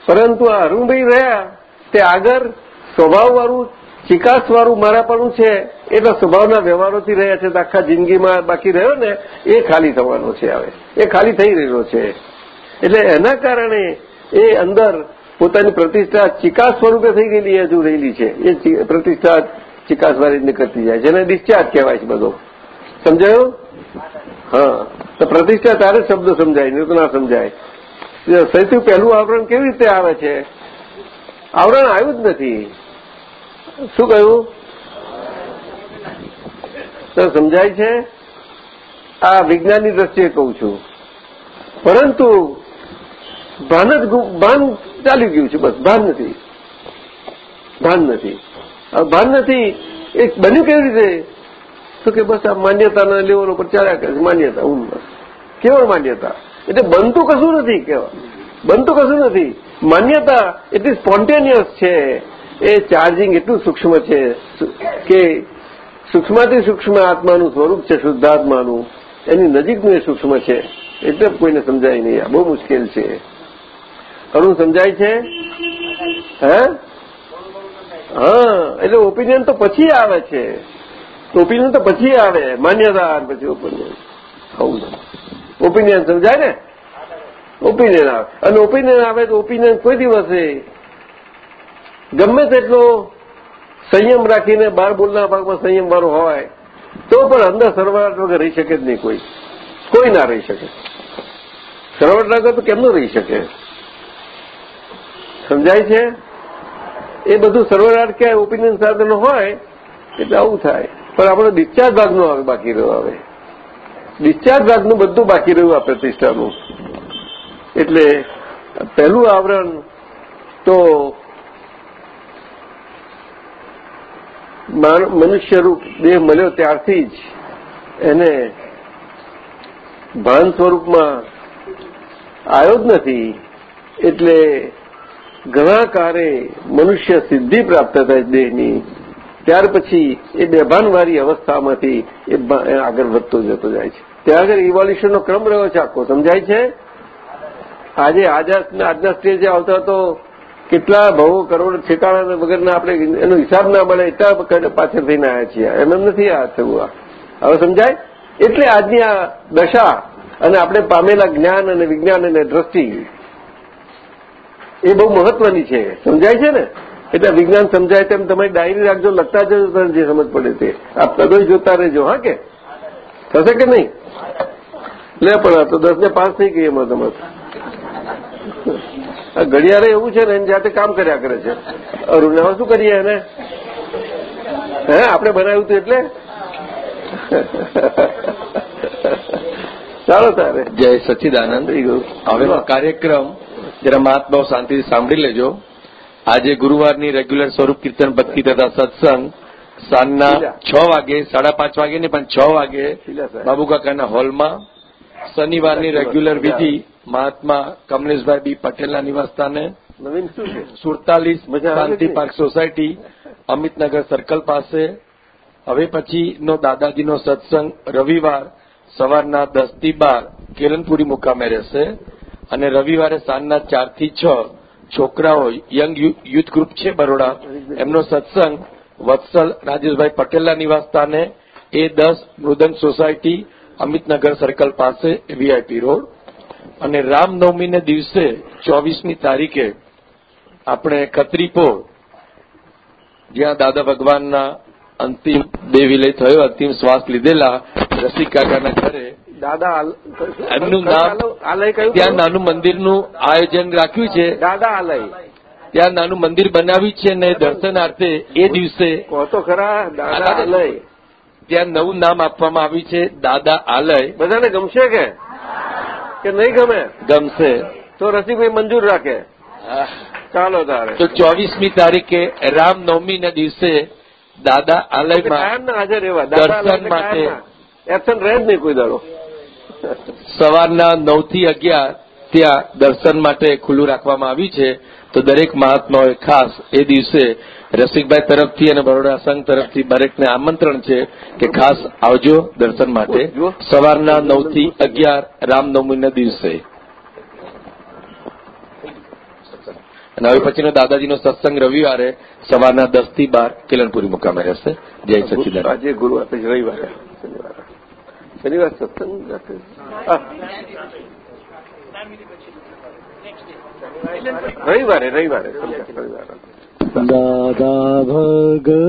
પરંતુ આ અરુણભાઈ રહ્યા તે આગળ સ્વભાવવાળું ચિકાસવાળું મારાપણું છે એટલા સ્વભાવના વ્યવહારોથી રહ્યા છે આખા જિંદગીમાં બાકી રહ્યો ને, એ ખાલી થવાનો છે હવે. એ ખાલી થઈ રહ્યો છે. એટલે એના કારણે એ અંદર પોતાની પ્રતિષ્ઠા ચિકાસ સ્વરૂપે થઈ ગયેલી હજુ રહેલી છે. એ પ્રતિષ્ઠા ચિકાસવાળી નીકળતી જાય જેને ડિસ્ચાર્જ કહેવાય છે બધો. સમજાયું? હા. તો પ્રતિષ્ઠા તારે શબ્દ સમજાય, નહીં તો ના સમજાય. સૌથી પહેલું આવરણ કેવી રીતે આવે છે? આવરણ આવ્યું જ નથી. શું કહ્યું? તો સમજાય છે? આ વિજ્ઞાનની દ્રષ્ટિએ કહું છું. પરંતુ ભાન જ ભાન ચાલી ગયું છે બસ, ભાન નથી. ભાન નથી. ભાન નથી, એ બન્યું કેવી રીતે? તો કે બસ આ માન્યતાના લેવલ ઉપર ચાલ્યા કરે છે, માન્યતા હું બસ. કેવળ માન્યતા? એટલે બનતું કશું નથી કેવા બનતું કશું નથી. માન્યતા એટલી સ્પોન્ટેનિયસ છે. એ ચાર્જિંગ એટલું સૂક્ષ્મ છે કે સૂક્ષ્મથી સૂક્ષ્મ આત્માનું સ્વરૂપ છે, શુદ્ધાત્માનું. એની નજીકનું એ સૂક્ષ્મ છે. એટલે કોઈને સમજાય નહીં. આ બહુ મુશ્કેલ છે. અરુણ સમજાય છે? હે? હા, એટલે ઓપિનિયન તો પછી આવે છે. ઓપિનિયન તો પછી આવે. માન્યતા પછી ઓપિનિયન આવું ઓપિનિયન સમજાય ને? ઓપિનિયન આવે. અને ઓપિનિયન આવે તો ઓપિનિયન કોઈ દિવસે ગમે તેટલો સંયમ રાખીને બહાર બોલના ભાગમાં સંયમ વાળો હોય, તો પણ અંદર સરવરાટ વગર રહી શકે જ નહીં કોઈ. કોઈ ના રહી શકે. સરવરાટ વગર તો કેમનું રહી શકે? સમજાય છે? એ બધું સર્વરાટ ક્યાંય ઓપિનિયન સાધનો હોય, એટલે આવું થાય. પણ આપણો ડિસ્ચાર્જ ભાગનું આવે, બાકી રહ્યો આવે. ડિસ્ચાર્જ ભાગનું બધું બાકી રહ્યું આ પ્રતિષ્ઠાનું. એટલે પહેલું આવરણ તો મનુષ્યરૂપ દેહ મળ્યો ત્યારથી જ એને ભાન સ્વરૂપમાં આવ્યો જ નથી, એટલે ઘણા કારે મનુષ્ય સિદ્ધિ પ્રાપ્ત થાય દેહની, ત્યાર પછી એ બેભાનવાળી અવસ્થામાંથી એ આગળ વધતો જતો જાય છે. ત્યાં આગળ ઇવોલ્યુશનનો ક્રમ રહ્યો છે આખો, સમજાય છે? આજે આજના સ્ટેજે આવતા તો કેટલા ભવો કરોડ ઠેકાણા વગરના આપણે એનો હિસાબ ના મળે એટલા પાછળ થઈને આવ્યા છીએ. એમ એમ નથી આ થયું હવે સમજાય? એટલે આજની આ દશા અને આપણે પામેલા જ્ઞાન અને વિજ્ઞાન અને દ્રષ્ટિ એ બહુ મહત્વની છે. સમજાય છે ને? એટલે વિજ્ઞાન સમજાય તેમ તમે ડાયરી રાખજો, લખતા જજો તમને જે સમજ પડે તે. આપ તદોય જોતા રહેજો, હા કે? થશે કે નહીં? લે પણ તો દસ ને પાંચ થઈ ગઈ એમાં તમારે. આ ઘડિયાળે એવું છે ને એની જાતે કામ કર્યા કરે છે. અરુણ શું કરીએ એને? હે આપણે બનાવ્યું હતું એટલે? ચાલો તારે. જય સચ્ચિદાનંદ હવે કાર્યક્રમ જરા મહાત્માઓ શાંતિથી સાંભળી લેજો. આજે ગુરુવારની રેગ્યુલર સ્વરૂપ કીર્તન ભક્તિ તથા સત્સંગ સાંજના છ વાગે સાડા પાંચ વાગે ને પણ છ વાગે બાબુ કાકાના હોલમાં. શનિવારની રેગ્યુલર વિધિ મહાત્મા કમલેશભાઈ બી પટેલના નિવાસસ્થાને. નવીન શું છે? સુડતાલીસ Shanti park society Amitnagar circle પાસે. હવે પછીનો દાદાજીનો સત્સંગ રવિવાર સવારના દસથી બાર કેલનપુરી મુકામે રહેશે. અને રવિવારે સાંજના ચારથી છ છોકરાઓ યંગ યુથ ગ્રુપ છે બરોડા. એમનો સત્સંગ વત્સલ રાજેશભાઈ પટેલના નિવાસસ્થાને. એ દસ મૃદંગ સોસાયટી અમિતનગર સર્કલ પાસે વીઆઈપી રોડ. અને રામનવમીને દિવસે ચોવીસમી તારીખે આપણે ખત્રીપોળ જ્યાં દાદા ભગવાનના અંતિમ દેહ વિલય થયો અંતિમ શ્વાસ લીધેલા રસિક કાકાના ઘરે. દાદા એમનું નામ આલય કયું ત્યાં નાનું મંદિરનું આયોજન રાખ્યું છે. દાદા આલય ત્યાં નાનું મંદિર બનાવ્યું છે ને દર્શનાર્થે એ દિવસે કહો તો ખરા દાદા આલય ત્યાં નવું નામ આપવામાં આવ્યું છે દાદા આલય. બધાને ગમશે કે? કે નહીં ગમે? ગમશે. તો રસિકભાઈ મંજૂર રાખે. ચાલો તારે. તો ચોવીસમી તારીખે રામનવમીના દિવસે દાદા આલયમાં હાજર એવા દર્શન માટે એબસન્ટ રહે જ નહીં કોઈ દાડો. સવારના નવથી અગિયાર ત્યાં દર્શન માટે ખુલ્લું રાખવામાં આવ્યું છે. તો દરેક મહાત્માઓએ ખાસ એ દિવસે રસિકભાઈ તરફથી અને બરોડા સંઘ તરફથી દરેકને આમંત્રણ છે કે ખાસ આવજો દર્શન માટે. સવારના નવથી અગિયાર રામનવમીના દિવસે. અને હવે પછીનો દાદાજીનો સત્સંગ રવિવારે સવારના દસથી બાર કિલનપુરી મુકામે રહેશે. જય સચિદાન આજે ગુરુવાર રવિવારે. શનિવારે. સત્સંગ રવિવારે રવિવારે. રવિવારે. દાદા ભગવાનના